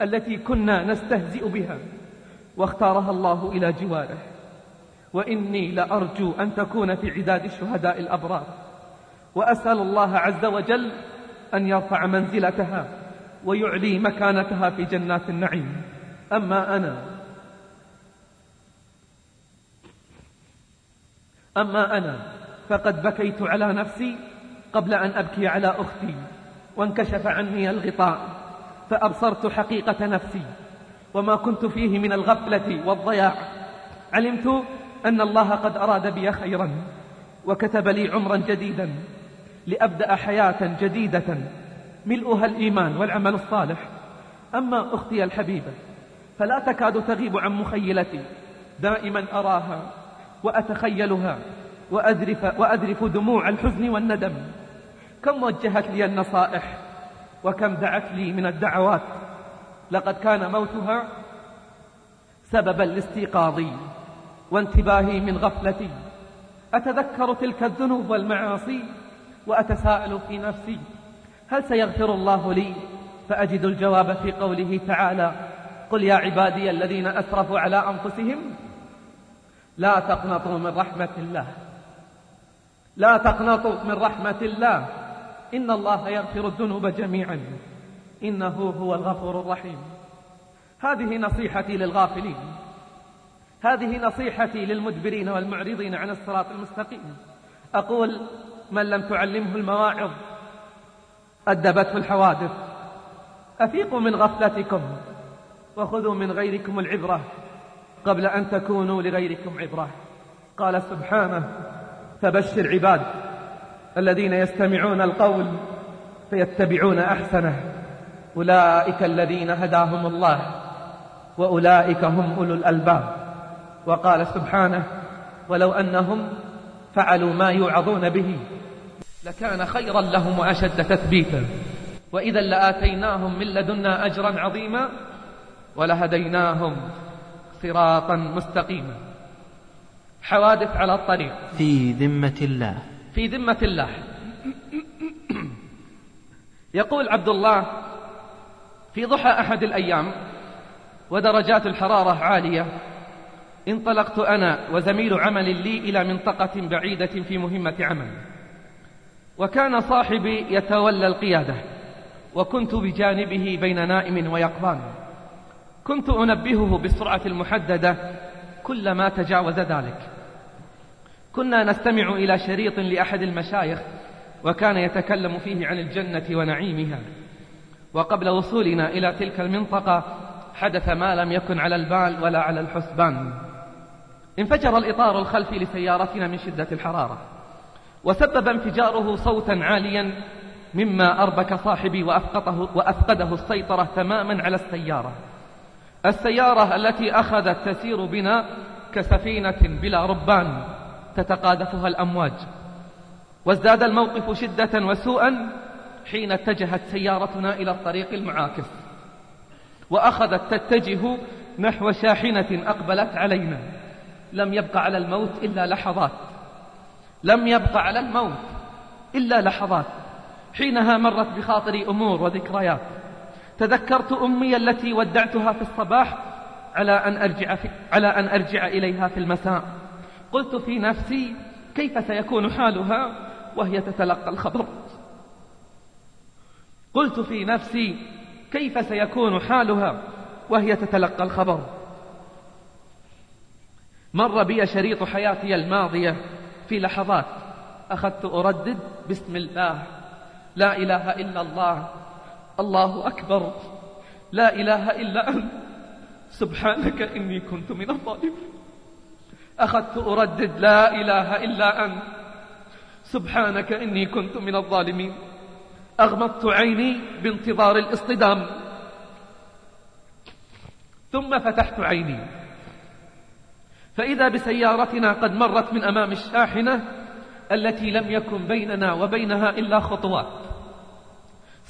التي كنا نستهزئ بها واختارها الله إلى جواره. وإني لأرجو أن تكون في عداد الشهداء الأبرار. وأسأل الله عز وجل أن يرفع منزلتها ويعلي مكانتها في جنات النعيم. أما أنا أما أنا فقد بكيت على نفسي قبل أن أبكي على أختي وانكشف عني الغطاء فأبصرت حقيقة نفسي وما كنت فيه من الغفلة والضياع. علمت أن الله قد أراد بي خيرا وكتب لي عمرا جديدا لأبدأ حياة جديدة ملؤها الإيمان والعمل الصالح. أما أختي الحبيبة فلا تكاد تغيب عن مخيلتي دائما أراها. وأتخيلها وأذرف, وأذرف دموع الحزن والندم. كم وجهت لي النصائح وكم دعت لي من الدعوات؟ لقد كان موتها سببا لاستيقاظي وانتباهي من غفلتي. أتذكر تلك الذنوب والمعاصي وأتساءل في نفسي هل سيغفر الله لي؟ فأجد الجواب في قوله تعالى قل يا عبادي الذين أسرفوا على أنفسهم لا تقنطوا من رحمة الله. لا تقنطوا من رحمة الله. إن الله يغفر الذنوب جميعا. إنه هو الغفور الرحيم. هذه نصيحتي للغافلين. هذه نصيحتي للمدبرين والمعرضين عن الصراط المستقيم. أقول من لم تعلمه المواعظ أدبته الحوادث أفيقوا من غفلتكم وخذوا من غيركم العبرة. قبل أن تكونوا لغيركم عبرة. قال سبحانه فبشر عباد الذين يستمعون القول فيتبعون أحسنه. أولئك الذين هداهم الله وأولئك هم أولو الألباب. وقال سبحانه ولو أنهم فعلوا ما يوعظون به لكان خيرا لهم وأشد تثبيتا. وإذا لآتيناهم من لدنا أجرا عظيما ولهديناهم صراطا مستقيما. حوادث على الطريق. في ذمة الله. في ذمة الله. يقول عبد الله في ضحى أحد الأيام ودرجات الحرارة عالية انطلقت أنا وزميل عمل لي إلى منطقة بعيدة في مهمة عمل. وكان صاحبي يتولى القيادة وكنت بجانبه بين نائم ويقظان. كنت أنبهه بالسرعة المحددة كلما تجاوز ذلك. كنا نستمع إلى شريط لأحد المشايخ وكان يتكلم فيه عن الجنة ونعيمها. وقبل وصولنا إلى تلك المنطقة حدث ما لم يكن على البال ولا على الحسبان. انفجر الإطار الخلفي لسيارتنا من شدة الحرارة وسبب انفجاره صوتا عاليا مما أربك صاحبي وأفقده, وأفقده السيطرة تماما على السيارة. السيارة التي أخذت تسير بنا كسفينة بلا ربان تتقاذفها الأمواج. وازداد الموقف شدة وسوءا حين اتجهت سيارتنا إلى الطريق المعاكس. وأخذت تتجه نحو شاحنة أقبلت علينا. لم يبق على الموت إلا لحظات. لم يبق على الموت إلا لحظات. حينها مرت بخاطري أمور وذكريات. تذكرت أمي التي ودعتها في الصباح على أن أرجع, في على أن أرجع إليها في المساء. قلت في نفسي كيف سيكون حالها؟ وهي تتلقى الخبر. قلت في نفسي كيف سيكون حالها؟ وهي تتلقى الخبر. مر بي شريط حياتي الماضية في لحظات أخذت أردد بسم الله. لا إله إلا الله. الله أكبر. لا إله إلا أنت. سبحانك إني كنت من الظالمين. أخذت أردد لا إله إلا أنت. سبحانك إني كنت من الظالمين. أغمضت عيني بانتظار الاصطدام. ثم فتحت عيني. فإذا بسيارتنا قد مرت من أمام الشاحنة التي لم يكن بيننا وبينها إلا خطوات.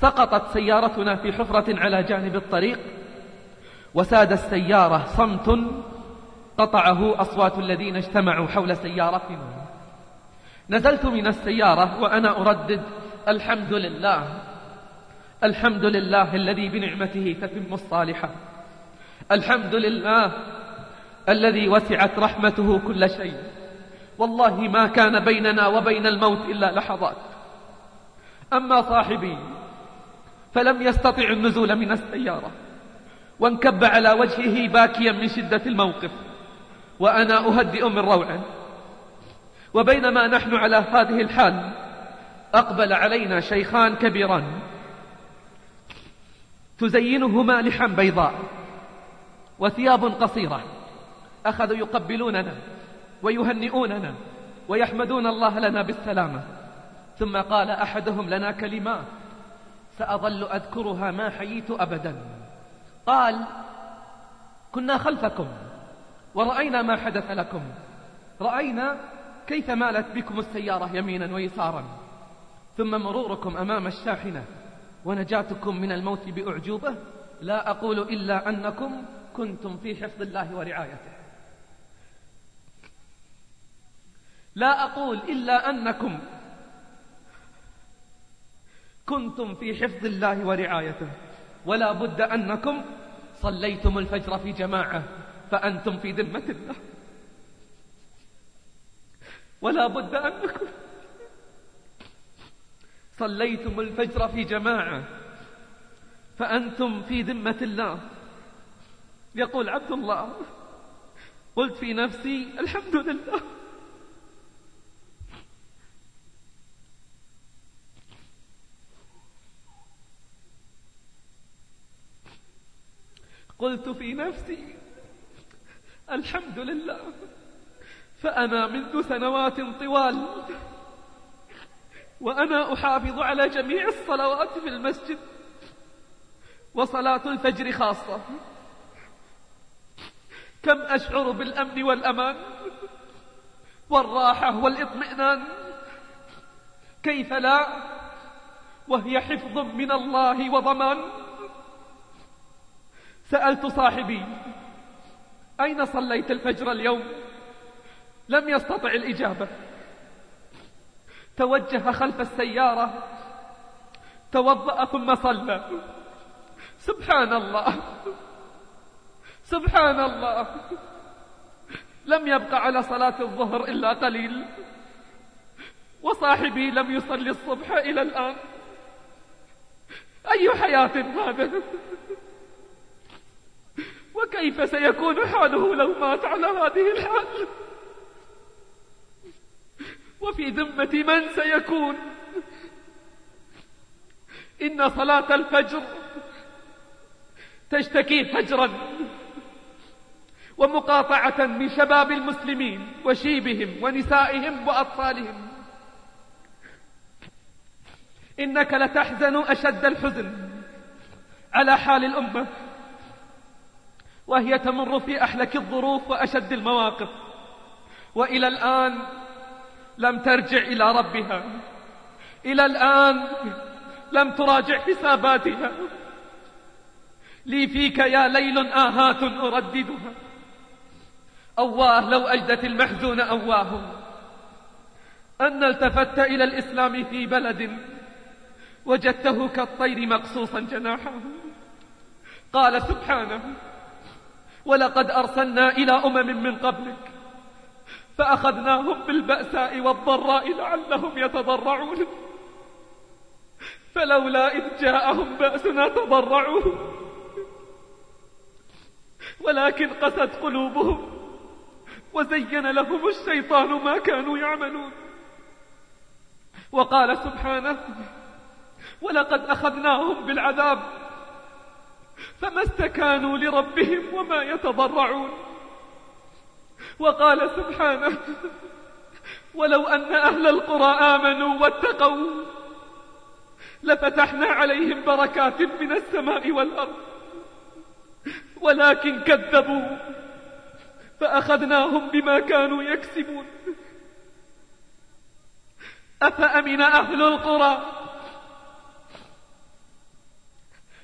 سقطت سيارتنا في حفرة على جانب الطريق وساد السيارة صمت قطعه أصوات الذين اجتمعوا حول سيارتنا. نزلت من السيارة وأنا أردد الحمد لله الحمد لله الذي بنعمته تتم الصالحات الحمد لله الذي وسعت رحمته كل شيء. والله ما كان بيننا وبين الموت إلا لحظات. أما صاحبي فلم يستطع النزول من السيارة. وانكب على وجهه باكيا من شدة الموقف. وأنا أهدئ من روعه وبينما نحن على هذه الحال أقبل علينا شيخان كبيران. تزينهما لحا بيضاء وثياب قصيرة. أخذوا يقبلوننا ويهنئوننا ويحمدون الله لنا بالسلامة. ثم قال أحدهم لنا كلمات سأظل أذكرها ما حييت أبدا. قال كنا خلفكم ورأينا ما حدث لكم. رأينا كيف مالت بكم السيارة يمينا ويسارا. ثم مروركم أمام الشاحنة ونجاتكم من الموت بأعجوبة. لا أقول إلا أنكم كنتم في حفظ الله ورعايته. لا أقول إلا أنكم كنتم في حفظ الله ورعايته. ولا بد أنكم صليتم الفجر في جماعة فأنتم في ذمة الله. ولا بد أنكم صليتم الفجر في جماعة فأنتم في ذمة الله. يقول عبد الله قلت في نفسي الحمد لله. قلت في نفسي الحمد لله فأنا منذ سنوات طوال وأنا أحافظ على جميع الصلوات في المسجد وصلاة الفجر خاصة. كم أشعر بالأمن والأمان والراحة والإطمئنان. كيف لا؟ وهي حفظ من الله وضمان. سألت صاحبي أين صليت الفجر اليوم؟ لم يستطع الإجابة. توجه خلف السيارة توضأ ثم صلى. سبحان الله سبحان الله. لم يبق على صلاة الظهر إلا قليل. وصاحبي لم يصلي الصبح إلى الآن. أي حياة هذا وكيف سيكون حاله لو مات على هذه الحال؟ وفي ذمة من سيكون؟ إن صلاة الفجر تشتكي فجرا ومقاطعة من شباب المسلمين وشيبهم ونسائهم وأطفالهم. إنك لتحزن أشد الحزن على حال الأمة. وهي تمر في أحلك الظروف وأشد المواقف. وإلى الآن لم ترجع إلى ربها. إلى الآن لم تراجع حساباتها. لي فيك يا ليل آهات أرددها. أواه لو أجدت المحزون أواه. أن التفت إلى الإسلام في بلد وجدته كالطير مقصوصا جناحه. قال سبحانه ولقد أرسلنا إلى أمم من قبلك فأخذناهم بالبأساء والضراء لعلهم يتضرعون. فلولا إذ جاءهم بأسنا تضرعوا. ولكن قست قلوبهم وزين لهم الشيطان ما كانوا يعملون. وقال سبحانه ولقد أخذناهم بالعذاب فما استكانوا لربهم وما يتضرعون. وقال سبحانه ولو أن أهل القرى آمنوا واتقوا لفتحنا عليهم بركات من السماء والأرض ولكن كذبوا فأخذناهم بما كانوا يكسبون. أفأمن أهل القرى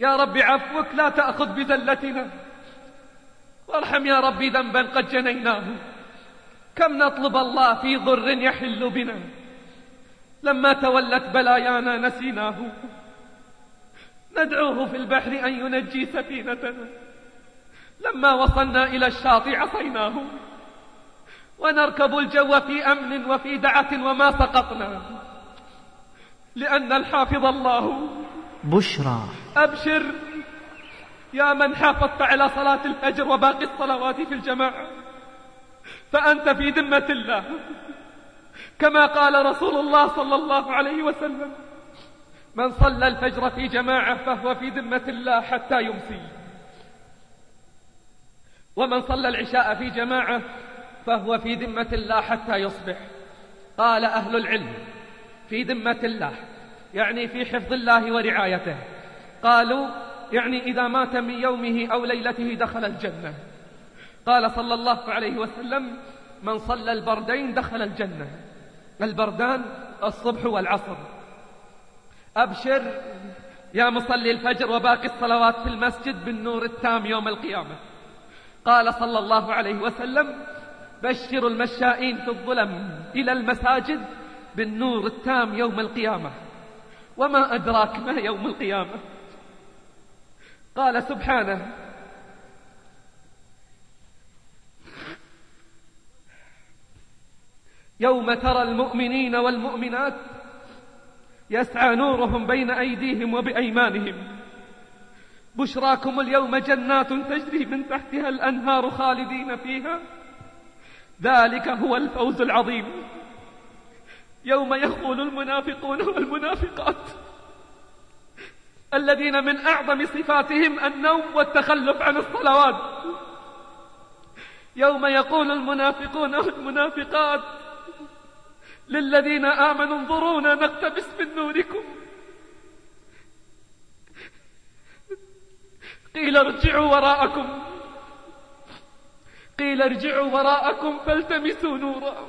يا رب عفوك لا تأخذ بذلتنا. وارحم يا رب ذنبا قد جنيناه. كم نطلب الله في ضر يحل بنا. لما تولت بلايانا نسيناه. ندعوه في البحر أن ينجي سفينتنا. لما وصلنا إلى الشاطئ عصيناه. ونركب الجو في أمن وفي دعة وما سقطنا. لأن الحافظ الله بشرى. أبشر يا من حافظت على صلاة الفجر وباقي الصلوات في الجماعة. فأنت في ذمة الله كما قال رسول الله صلى الله عليه وسلم من صلى الفجر في جماعة فهو في ذمة الله حتى يمسي. ومن صلى العشاء في جماعة فهو في ذمة الله حتى يصبح. قال أهل العلم في ذمة الله. يعني في حفظ الله ورعايته. قالوا يعني إذا مات من يومه أو ليلته دخل الجنة. قال صلى الله عليه وسلم من صلى البردين دخل الجنة. البردان الصبح والعصر. أبشر يا مصلي الفجر وباقي الصلوات في المسجد بالنور التام يوم القيامة. قال صلى الله عليه وسلم بشروا المشائين في الظلم إلى المساجد بالنور التام يوم القيامة. وما أدراك ما يوم القيامة. قال سبحانه يوم ترى المؤمنين والمؤمنات يسعى نورهم بين أيديهم وبأيمانهم. بشراكم اليوم جنات تجري من تحتها الأنهار خالدين فيها. ذلك هو الفوز العظيم. يوم يقول المنافقون والمنافقات الذين من أعظم صفاتهم النوم والتخلف عن الصلوات. يوم يقول المنافقون والمنافقات للذين آمنوا انظرونا نقتبس من نوركم. قيل ارجعوا وراءكم. قيل ارجعوا وراءكم فالتمسوا نورا.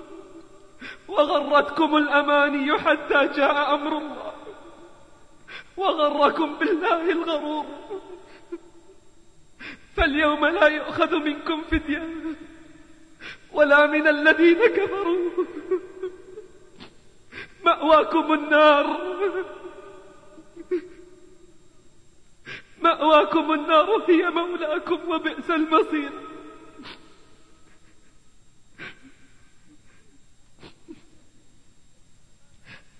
وغرتكم الأماني حتى جاء أمر الله. وغركم بالله الغرور. فاليوم لا يؤخذ منكم فدية ولا من الذين كفروا. مأواكم النار. مأواكم النار هي مولاكم وبئس المصير.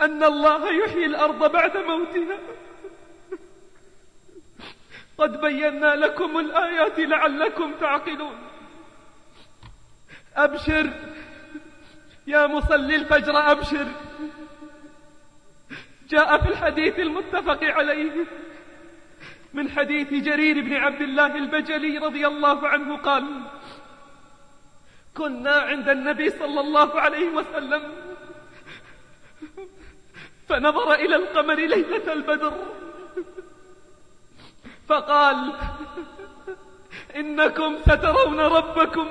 أن الله يحيي الأرض بعد موتها. قد بينا لكم الآيات لعلكم تعقلون. أبشر يا مصلي الفجر أبشر. جاء في الحديث المتفق عليه من حديث جرير بن عبد الله البجلي رضي الله عنه قال كنا عند النبي صلى الله عليه وسلم فنظر إلى القمر ليلة البدر. فقال إنكم سترون ربكم.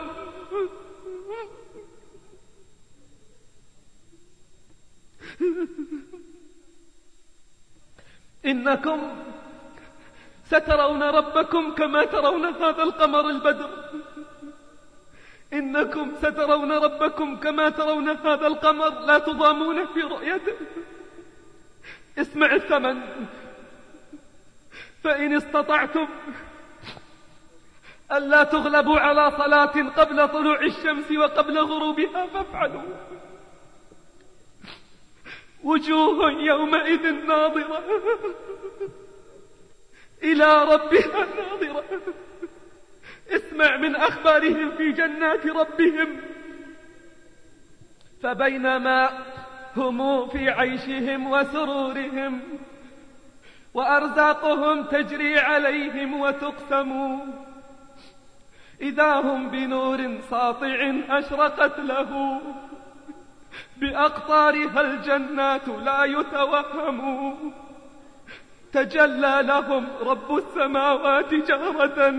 إنكم سترون ربكم كما ترون هذا القمر البدر. إنكم سترون ربكم كما ترون هذا القمر. لا تضامون في رؤيته. اسمع الثمن. فإن استطعتم ألا تغلبوا على صلاة قبل طلوع الشمس وقبل غروبها فافعلوا. وجوه يومئذ ناظرة إلى ربها ناظرة. اسمع من أخبارهم في جنات ربهم. فبينما هم في عيشهم وسرورهم وأرزاقهم تجري عليهم وتقسم. إذا هم بنور ساطع أشرقت له بأقطارها الجنات لا يتوهم. تجلى لهم رب السماوات جهرة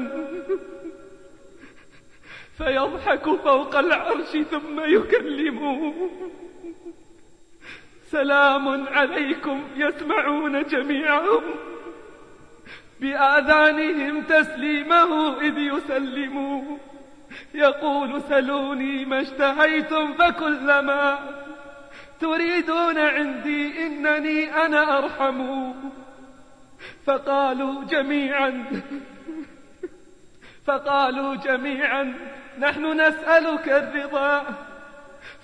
فيضحك فوق العرش ثم يكلمه سلام عليكم يسمعون جميعهم. بآذانهم تسليمه إذ يسلموا يقول سلوني ما اشتهيتم فكلما تريدون عندي إنني أنا أرحم. فقالوا جميعا فقالوا جميعا نحن نسألك الرضا.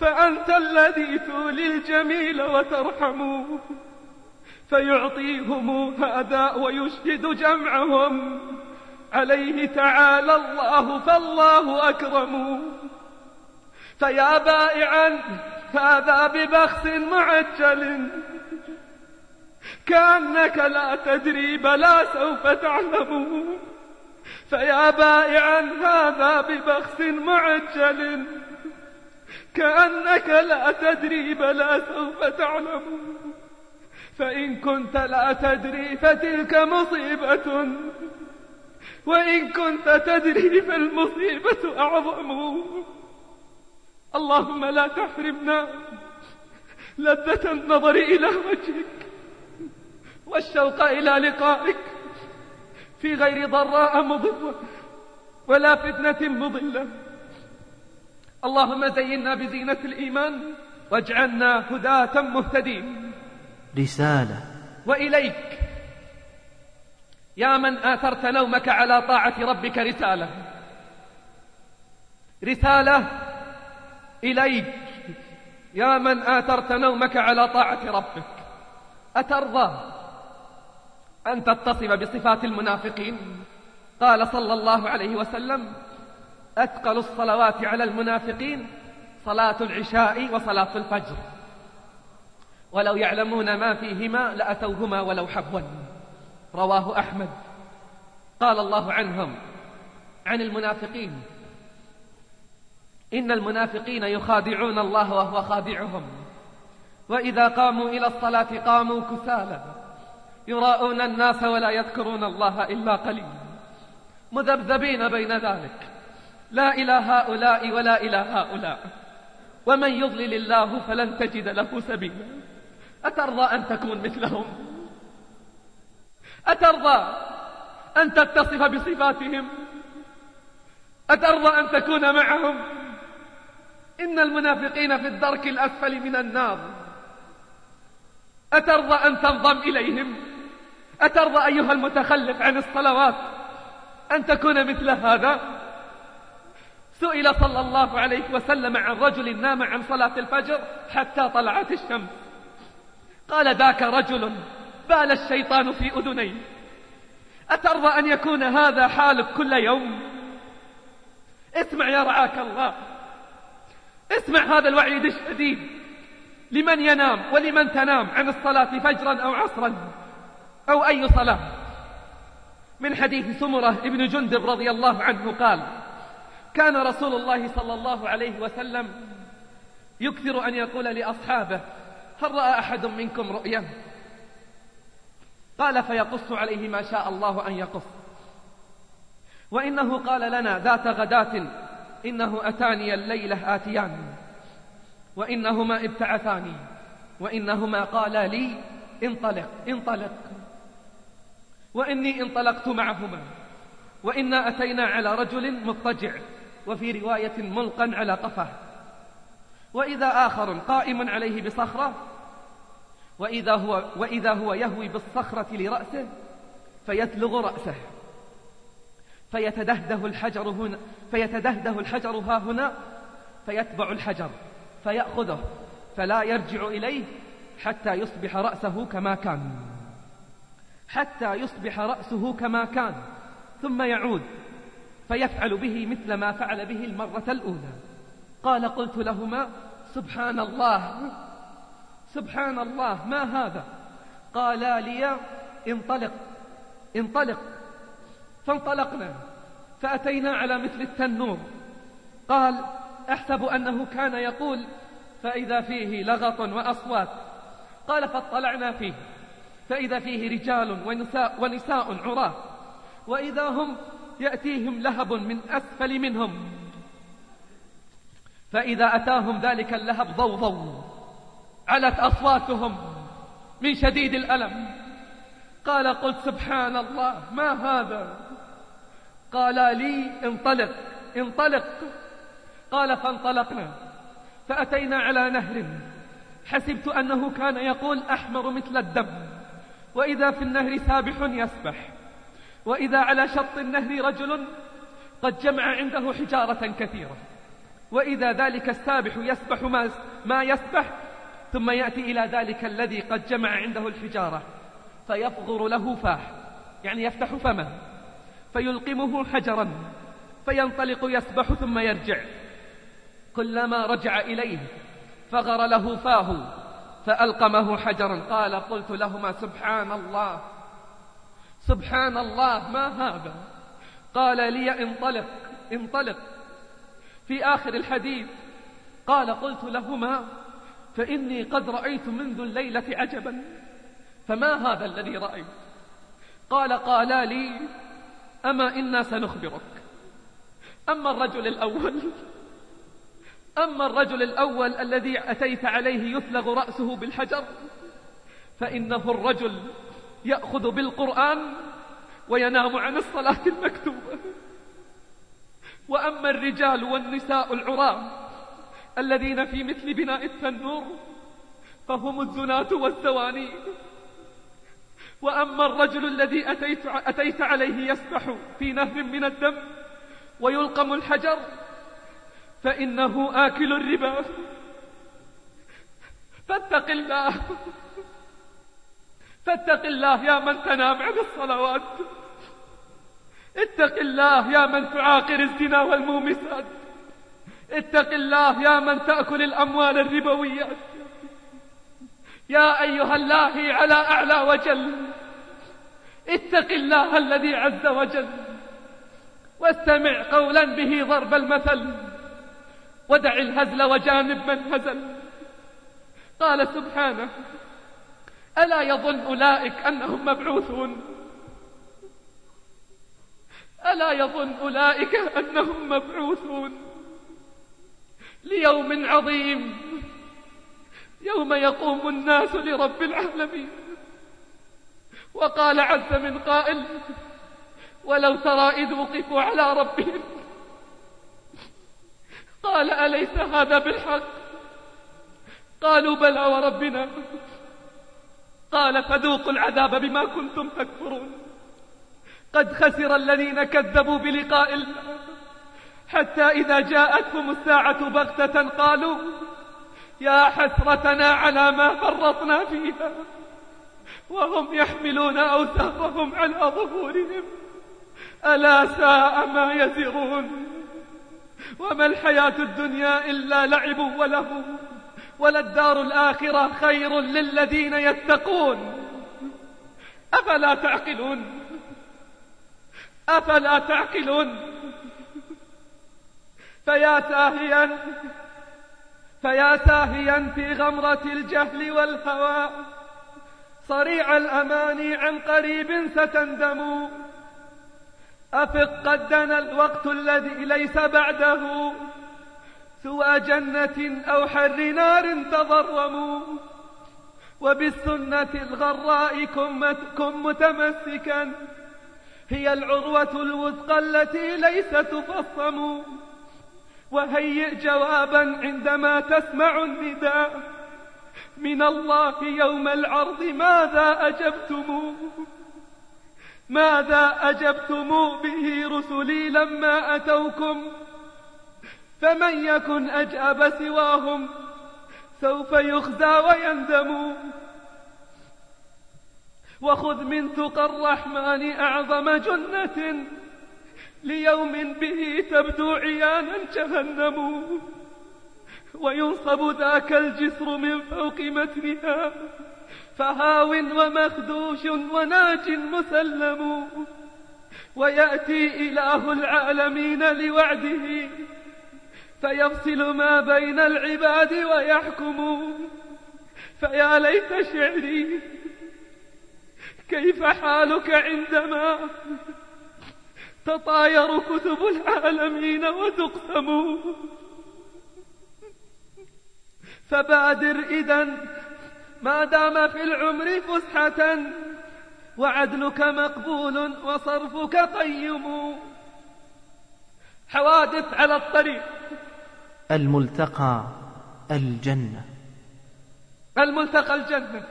فأنت الذي تولي الجميل وترحم فيعطيهم هذا ويشهد جمعهم. عليه تعالى الله فالله أكرم. فيا بائعا هذا ببخس معجل. كأنك لا تدري بلا سوف تعلم. فيا بائعا هذا ببخس معجل. كأنك لا تدري بلا سوف تعلم. فإن كنت لا تدري فتلك مصيبة. وإن كنت تدري فالمصيبة أعظم. اللهم لا تحرمنا لذة النظر إلى وجهك والشوق إلى لقائك في غير ضراء مضرة ولا فتنة مضلة. اللهم زينا بزينة الإيمان واجعلنا هداة مهتدين. رسالة. وإليك. يا من آثرت نومك على طاعة ربك رسالة. رسالة إليك. يا من آثرت نومك على طاعة ربك. أترضى أن تتصف بصفات المنافقين. قال صلى الله عليه وسلم أثقل الصلوات على المنافقين صلاة العشاء وصلاة الفجر. ولو يعلمون ما فيهما لأتوهما ولو حبوا. رواه أحمد. قال الله عنهم عن المنافقين. إن المنافقين يخادعون الله وهو خادعهم. وإذا قاموا إلى الصلاة قاموا كسالى. يراءون الناس ولا يذكرون الله إلا قليلا. مذبذبين بين ذلك. لا إلى هؤلاء ولا إلى هؤلاء. ومن يضلل الله فلن تجد له سبيلا. أترضى أن تكون مثلهم؟ أترضى أن تتصف بصفاتهم؟ أترضى أن تكون معهم؟ إن المنافقين في الدرك الأسفل من النار. أترضى أن تنضم إليهم؟ أترضى أيها المتخلف عن الصلوات أن تكون مثل هذا؟ سئل صلى الله عليه وسلم عن رجل نام عن صلاة الفجر حتى طلعت الشمس. قال ذاك رجل بال الشيطان في أذنيه. أترضى أن يكون هذا حالك كل يوم؟ اسمع يا رعاك الله. اسمع هذا الوعيد الشديد. لمن ينام ولمن تنام عن الصلاة فجرا أو عصرا؟ أو أي صلاة؟ من حديث سمرة ابن جندب رضي الله عنه قال كان رسول الله صلى الله عليه وسلم يكثر أن يقول لأصحابه هل رأى أحد منكم رؤيا؟ قال فيقص عليه ما شاء الله أن يقص. وإنه قال لنا ذات غداة إنه أتاني الليلة آتيان وإنهما ابتعثاني وإنهما قالا لي انطلق انطلق. وإني انطلقت معهما وإنا أتينا على رجل مضطجع. وفي رواية ملقا على قفاه وإذا آخر قائم عليه بصخرة وإذا هو, وإذا هو يهوي بالصخرة لرأسه فيتلغ رأسه. فيتدهده الحجر هنا فيتدهده الحجر ها هنا فيتبع الحجر فيأخذه فلا يرجع إليه حتى يصبح رأسه كما كان. حتى يصبح رأسه كما كان. ثم يعود. فيفعل به مثل ما فعل به المرة الأولى. قال قلت لهما سبحان الله سبحان الله ما هذا؟ قالا لي انطلق انطلق. فانطلقنا فأتينا على مثل التنور. قال أحسب أنه كان يقول فإذا فيه لغط وأصوات. قال فاطلعنا فيه. فإذا فيه رجال ونساء, ونساء عراة. وإذا هم يأتيهم لهب من أسفل منهم. فإذا أتاهم ذلك اللهب ضوضوا علت أصواتهم من شديد الألم. قال قلت سبحان الله ما هذا؟ قال لي انطلق انطلق. قال فانطلقنا. فأتينا على نهر. حسبت أنه كان يقول أحمر مثل الدم. وإذا في النهر سابح يسبح. وإذا على شط النهر رجل قد جمع عنده حجارة كثيرة. وإذا ذلك السابح يسبح ما, ما يسبح ثم يأتي إلى ذلك الذي قد جمع عنده الحجارة فيفغر له فاه يعني يفتح فمه فيلقمه حجرا فينطلق يسبح ثم يرجع. كلما رجع إليه فغر له فاه فألقمه حجرا. قال قلت لهما سبحان الله سبحان الله ما هذا؟ قال لي انطلق انطلق. في آخر الحديث قال قلت لهما فإني قد رأيت منذ الليلة عجبا. فما هذا الذي رأيت؟ قال قالا لي أما إنا سنخبرك. أما الرجل الأول أما الرجل الأول الذي أتيت عليه يثلغ رأسه بالحجر فإنه الرجل يأخذ بالقرآن وينام عن الصلاة المكتوبة. وأما الرجال والنساء العرام الذين في مثل بناء التنور فهم الزناة والزواني. وأما الرجل الذي أتيت, أتيت عليه يسبح في نهر من الدم ويلقم الحجر فإنه آكل الربا. فاتق الله. فاتق الله يا من تنام عن الصلوات اتق الله يا من تعاقر الزنا والمومسات. اتق الله يا من تأكل الأموال الربويات. يا أيها الله على أعلى وجل. اتق الله الذي عز وجل. واستمع قولا به ضرب المثل. ودع الهزل وجانب من هزل. قال سبحانه ألا يظن أولئك أنهم مبعوثون؟ ألا يظن أولئك أنهم مبعوثون؟ ليوم عظيم يوم يقوم الناس لرب العالمين. وقال عز من قائل ولو ترى إذ وقفوا على ربهم قال أليس هذا بالحق؟ قالوا بلى وربنا. قال فذوقوا العذاب بما كنتم تكفرون. قد خسر الذين كذبوا بلقاء الله. حتى إذا جاءتهم الساعة بغتة قالوا يا حسرتنا على ما فرطنا فيها. وهم يحملون أوساقهم على ظهورهم. ألا ساء ما يزرون. وما الحياة الدنيا إلا لعب وله وللدار الآخرة خير للذين يتقون. أفلا تعقلون؟ أفلا تعقلون؟ فيا ساهيا فيا ساهيا في غمرة الجهل والهوى. صريع الأماني عن قريب ستندم. أفق قد دنا الوقت الذي ليس بعده. سوى جنة أو حر نار تضرموا. وبالسنة الغراء كن متمسكا. هي العروة الوثقى التي ليس تفصم. وهيئ جوابا عندما تسمع النداء. من الله يوم العرض ماذا أجبتم؟ ماذا أجبتم به رسلي لما أتوكم؟ فمن يكن أجأب سواهم سوف يخزى ويندم. وخذ من تقى الرحمن أعظم جنة ليوم به تبدو عيانا جهنم. وينصب ذاك الجسر من فوق متنها فهاو ومخدوش وناج مسلم. ويأتي إله العالمين لوعده فيفصل ما بين العباد ويحكم. فيا ليت شعري كيف حالك عندما تطاير كتب العالمين وتقسم؟ فبادر إذا ما دام في العمر فسحة وعدلك مقبول وصرفك قيم. حوادث على الطريق. الملتقى الجنة. الملتقى الجنة.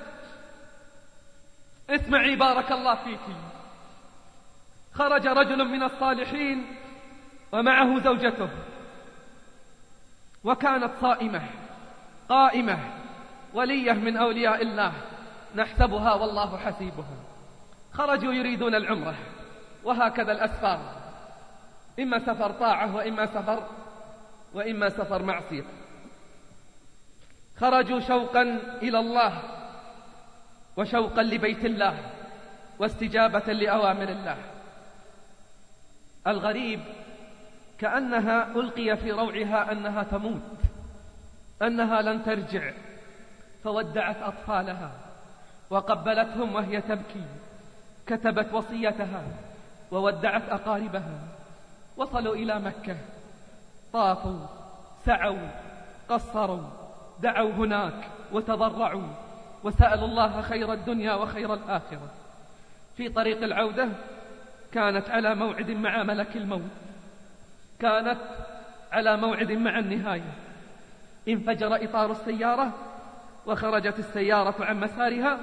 اسمعي بارك الله فيك. خرج رجل من الصالحين ومعه زوجته. وكانت صائمة قائمة ولية من أولياء الله. نحسبها والله حسيبها. خرجوا يريدون العمرة وهكذا الأسفار. إما سفر طاعة وإما سفر وإما سفر معصية. خرجوا شوقا إلى الله وشوقا لبيت الله واستجابة لأوامر الله. الغريب كأنها ألقي في روعها أنها تموت أنها لن ترجع فودعت أطفالها وقبلتهم وهي تبكي. كتبت وصيتها وودعت أقاربها وصلوا إلى مكة. طافوا سعوا قصروا دعوا هناك وتضرعوا. وسألوا الله خير الدنيا وخير الآخرة. في طريق العودة كانت على موعد مع ملك الموت. كانت على موعد مع النهاية. انفجر إطار السيارة وخرجت السيارة عن مسارها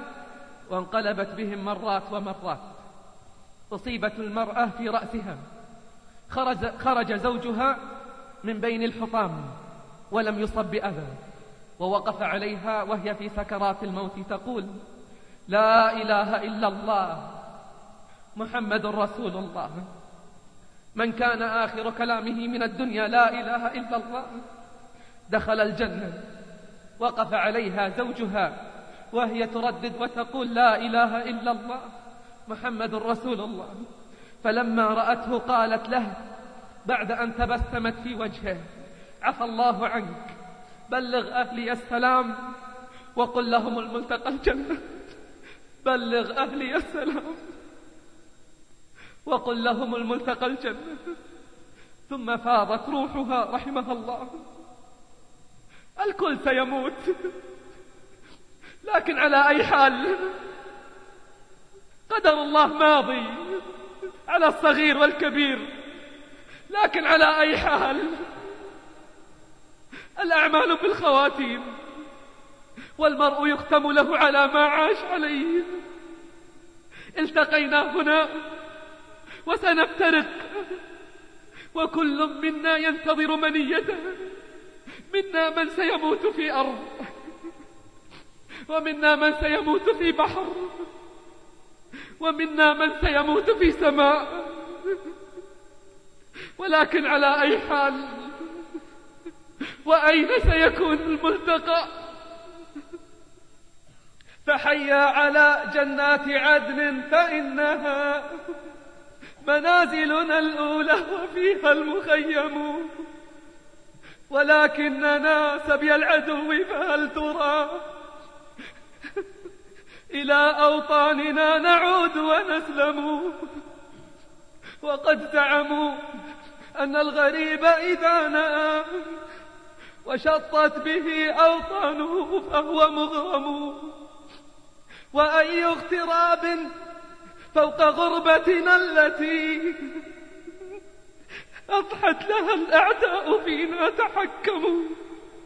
وانقلبت بهم مرات ومرات. أصيبت المرأة في رأسها. خرج, خرج زوجها من بين الحطام ولم يصب بأذى ووقف عليها وهي في سكرات الموت تقول لا إله إلا الله محمد رسول الله من كان آخر كلامه من الدنيا لا إله إلا الله دخل الجنة وقف عليها زوجها وهي تردد وتقول لا إله إلا الله محمد رسول الله. فلما رأته قالت له بعد أن تبسمت في وجهه. عفى الله عنك. بلغ أهلي السلام وقل لهم الملتقى الجنة. بلغ أهلي السلام وقل لهم الملتقى الجنة. ثم فاضت روحها رحمها الله. الكل سيموت. لكن على أي حال؟ قدر الله ماضي على الصغير والكبير. لكن على أي حال الأعمال بالخواتيم والمرء يختم له على ما عاش عليه. التقينا هنا وسنفترق وكل منا ينتظر منيته. منا من سيموت في أرض ومنا من سيموت في بحر ومنا من سيموت في سماء. ولكن على أي حال وأين سيكون الملتقى؟ فحيا على جنات عدن فإنها منازلنا الأولى وفيها المخيم. ولكننا سبي العدو فهل ترى؟ إلى أوطاننا نعود ونسلم. وقد زعموا أن الغريب إذا نأى وشطت به أوطانه فهو مغرم. وأي اغتراب فوق غربتنا التي أضحت لها الأعداء فينا تحكموا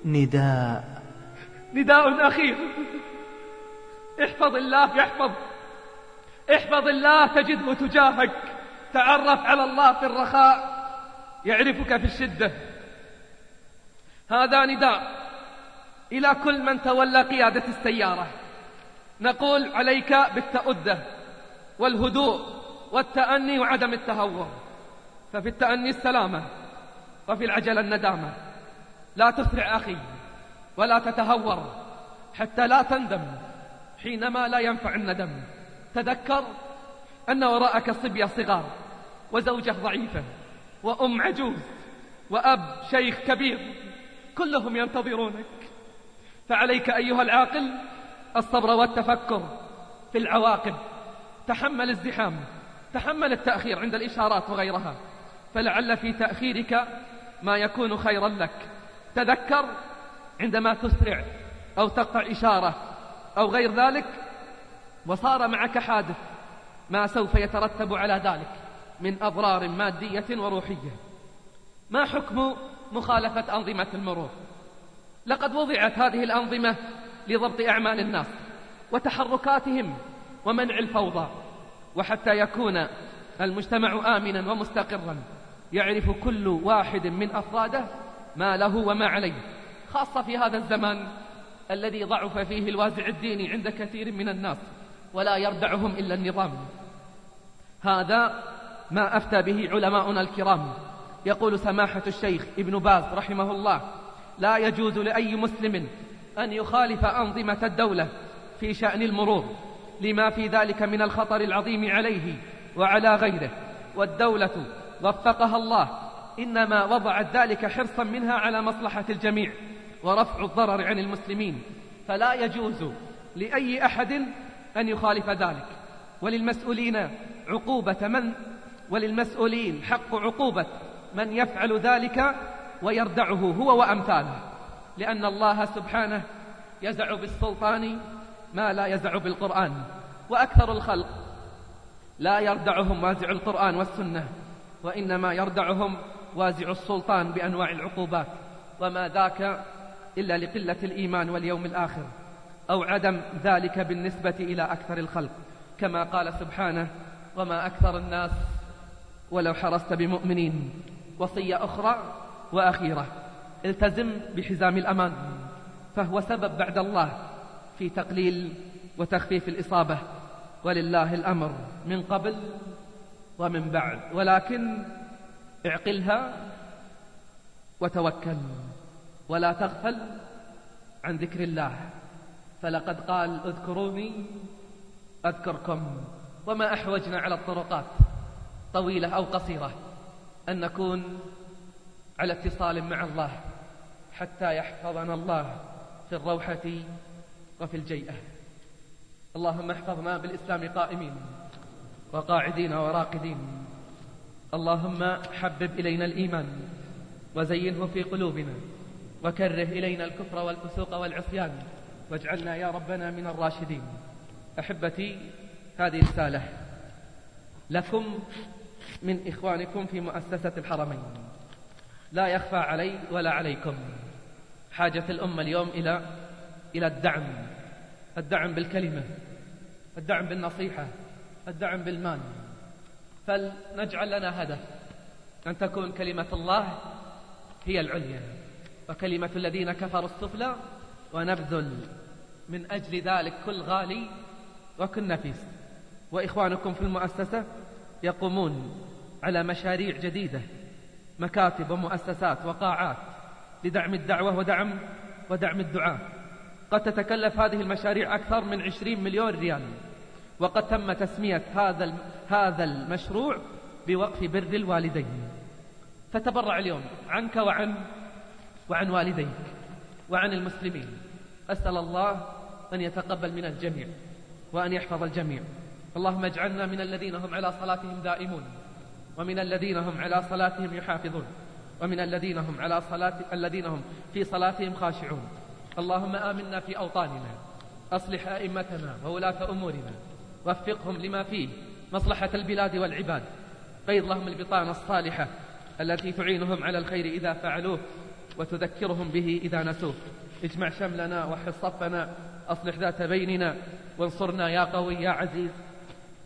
نداء. نداء أخير. احفظ الله يحفظ احفظ الله تجده تجاهك. تعرف على الله في الرخاء. يعرفك في الشدة. هذا نداء إلى كل من تولى قيادة السيارة. نقول عليك بالتأدة والهدوء والتأني وعدم التهور. ففي التأني السلامة وفي العجلة الندامة. لا تسرع أخي ولا تتهور حتى لا تندم حينما لا ينفع الندم. تذكر أن وراءك صبية صغار وزوجة ضعيفة. وأم عجوز وأب شيخ كبير كلهم ينتظرونك. فعليك أيها العاقل الصبر والتفكر في العواقب. تحمل الزحام تحمل التأخير عند الإشارات وغيرها. فلعل في تأخيرك ما يكون خيرا لك. تذكر عندما تسرع أو تقطع إشارة أو غير ذلك وصار معك حادث ما سوف يترتب على ذلك. من أضرار مادية وروحية. ما حكم مخالفة أنظمة المرور؟ لقد وضعت هذه الأنظمة لضبط أعمال الناس وتحركاتهم ومنع الفوضى وحتى يكون المجتمع آمنا ومستقرا يعرف كل واحد من أفراده ما له وما عليه خاصة في هذا الزمان الذي ضعف فيه الوازع الديني عند كثير من الناس ولا يردعهم إلا النظام. هذا ما أفتى به علماؤنا الكرام. يقول سماحة الشيخ ابن باز رحمه الله لا يجوز لأي مسلم أن يخالف أنظمة الدولة في شأن المرور لما في ذلك من الخطر العظيم عليه وعلى غيره. والدولة وفقها الله إنما وضعت ذلك حرصا منها على مصلحة الجميع ورفع الضرر عن المسلمين. فلا يجوز لأي أحد أن يخالف ذلك. وللمسؤولين عقوبة من وللمسؤولين حق عقوبة من يفعل ذلك ويردعه هو وأمثاله. لأن الله سبحانه يزع بالسلطان ما لا يزع بالقرآن. وأكثر الخلق لا يردعهم وازع القرآن والسنة وإنما يردعهم وازع السلطان بأنواع العقوبات. وما ذاك إلا لقلة الإيمان واليوم الآخر أو عدم ذلك بالنسبة إلى أكثر الخلق. كما قال سبحانه وما أكثر الناس ولو حرصت بمؤمنين. وصية أخرى وأخيرة. التزم بحزام الأمان. فهو سبب بعد الله في تقليل وتخفيف الإصابة. ولله الأمر من قبل ومن بعد. ولكن اعقلها وتوكل. ولا تغفل عن ذكر الله. فلقد قال اذكروني أذكركم. وما أحوجنا على الطرقات. طويلة أو قصيرة أن نكون على اتصال مع الله حتى يحفظنا الله في الروحة وفي الجيئة. اللهم احفظنا بالإسلام قائمين وقاعدين وراقدين. اللهم حبب إلينا الإيمان وزينه في قلوبنا وكره إلينا الكفر والفسوق والعصيان. واجعلنا يا ربنا من الراشدين. أحبتي هذه رسالة لكم من إخوانكم في مؤسسة الحرمين. لا يخفى علي ولا عليكم. حاجة الأمة اليوم إلى إلى الدعم. الدعم بالكلمة. الدعم بالنصيحة. الدعم بالمال. فلنجعل لنا هدف. أن تكون كلمة الله هي العليا. وكلمة الذين كفروا السفلى ونبذل من أجل ذلك كل غالي وكل نفيس. وإخوانكم في المؤسسة يقومون على مشاريع جديدة مكاتب ومؤسسات وقاعات لدعم الدعوة ودعم ودعم الدعاء قد تتكلف هذه المشاريع أكثر من عشرين مليون ريال. وقد تم تسمية هذا هذا المشروع بوقف بر الوالدين. فتبرع اليوم عنك وعن وعن والديك وعن المسلمين. أسأل الله أن يتقبل من الجميع وأن يحفظ الجميع. اللهم اجعلنا من الذين هم على صلاتهم دائمون ومن الذين هم على صلاتهم يحافظون ومن الذين هم على صلاة الذين هم في صلاتهم خاشعون. اللهم آمنا في أوطاننا أصلح أئمتنا وولاة أمورنا وفقهم لما فيه مصلحة البلاد والعباد. قيض لهم البطانة الصالحة التي تعينهم على الخير إذا فعلوه وتذكرهم به إذا نسوه. اجمع شملنا وحص صفنا أصلح ذات بيننا وانصرنا يا قوي يا عزيز.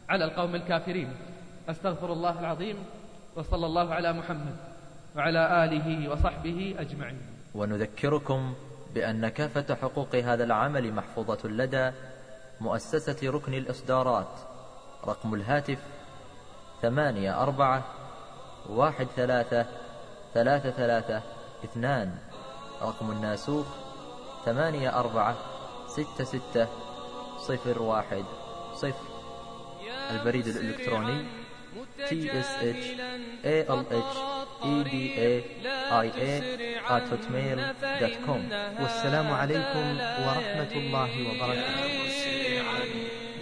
على القوم الكافرين. أستغفر الله العظيم وصلى الله على محمد وعلى آله وصحبه أجمعين. ونذكركم بأن كافة حقوق هذا العمل محفوظة لدى مؤسسة ركن الإصدارات. رقم الهاتف ثمانية أربعة واحد ثلاثة ثلاثة ثلاثة اثنان. رقم الناسوخ ثمانية أربعة ستة ستة صفر واحد صفر. البريد الإلكتروني tshedaaia@hotmail.com والسلام عليكم ورحمة الله وبركاته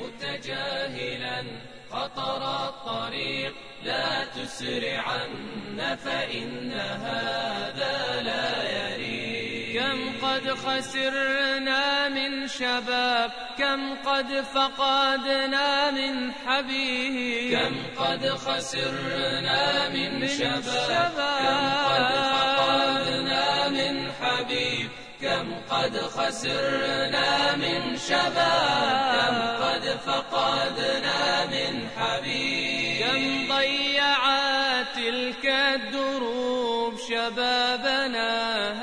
متجاهلا خطر الطريق لا تسرعن فإن هذا لا يريد كم قد خسرنا من شباب كم قد فقدنا من حبيب. كم قد خسرنا من شباب. كم قد فقدنا من حبيب. كم قد خسرنا من شباب. كم قد فقدنا من حبيب. كم ضيعت تلك الدروب شبابنا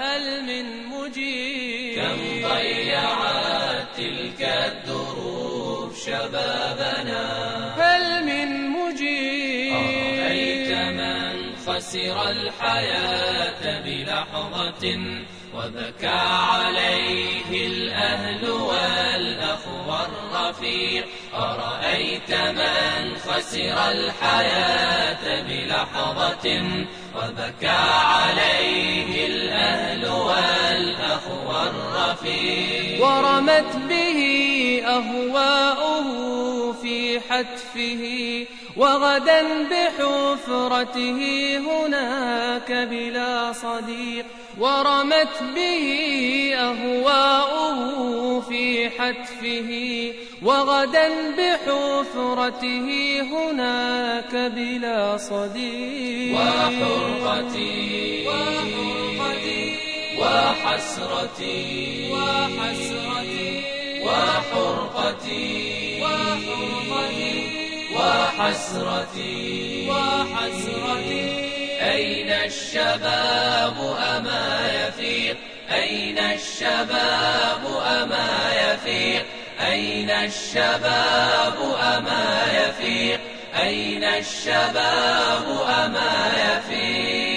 هل من مجيب؟ كم ضيعت تلك الدروب شبابنا. هل من مجيب. أرأيت من خسر الحياة بلحظة وبكى عليه الأهل والأخ والرفيق أرأيت من خسر الحياة بلحظة وبكى عليه الأهل والأخ والرفيق ورمت به أهواؤه في حتفه وغدا بحفرته هناك بلا صديق ورمت به أهواؤه في حتفه. وغدا بحفرته هناك بلا صديق. وحرقتي وحرقتي وحسرتي وحسرتي وحرقتي وحرقتي. وحسرتي وحسرتي. أين الشباب أما يفيق؟ أين الشباب أما يفيق؟ أين الشباب أما يفيق؟ أين الشباب أما يفيق؟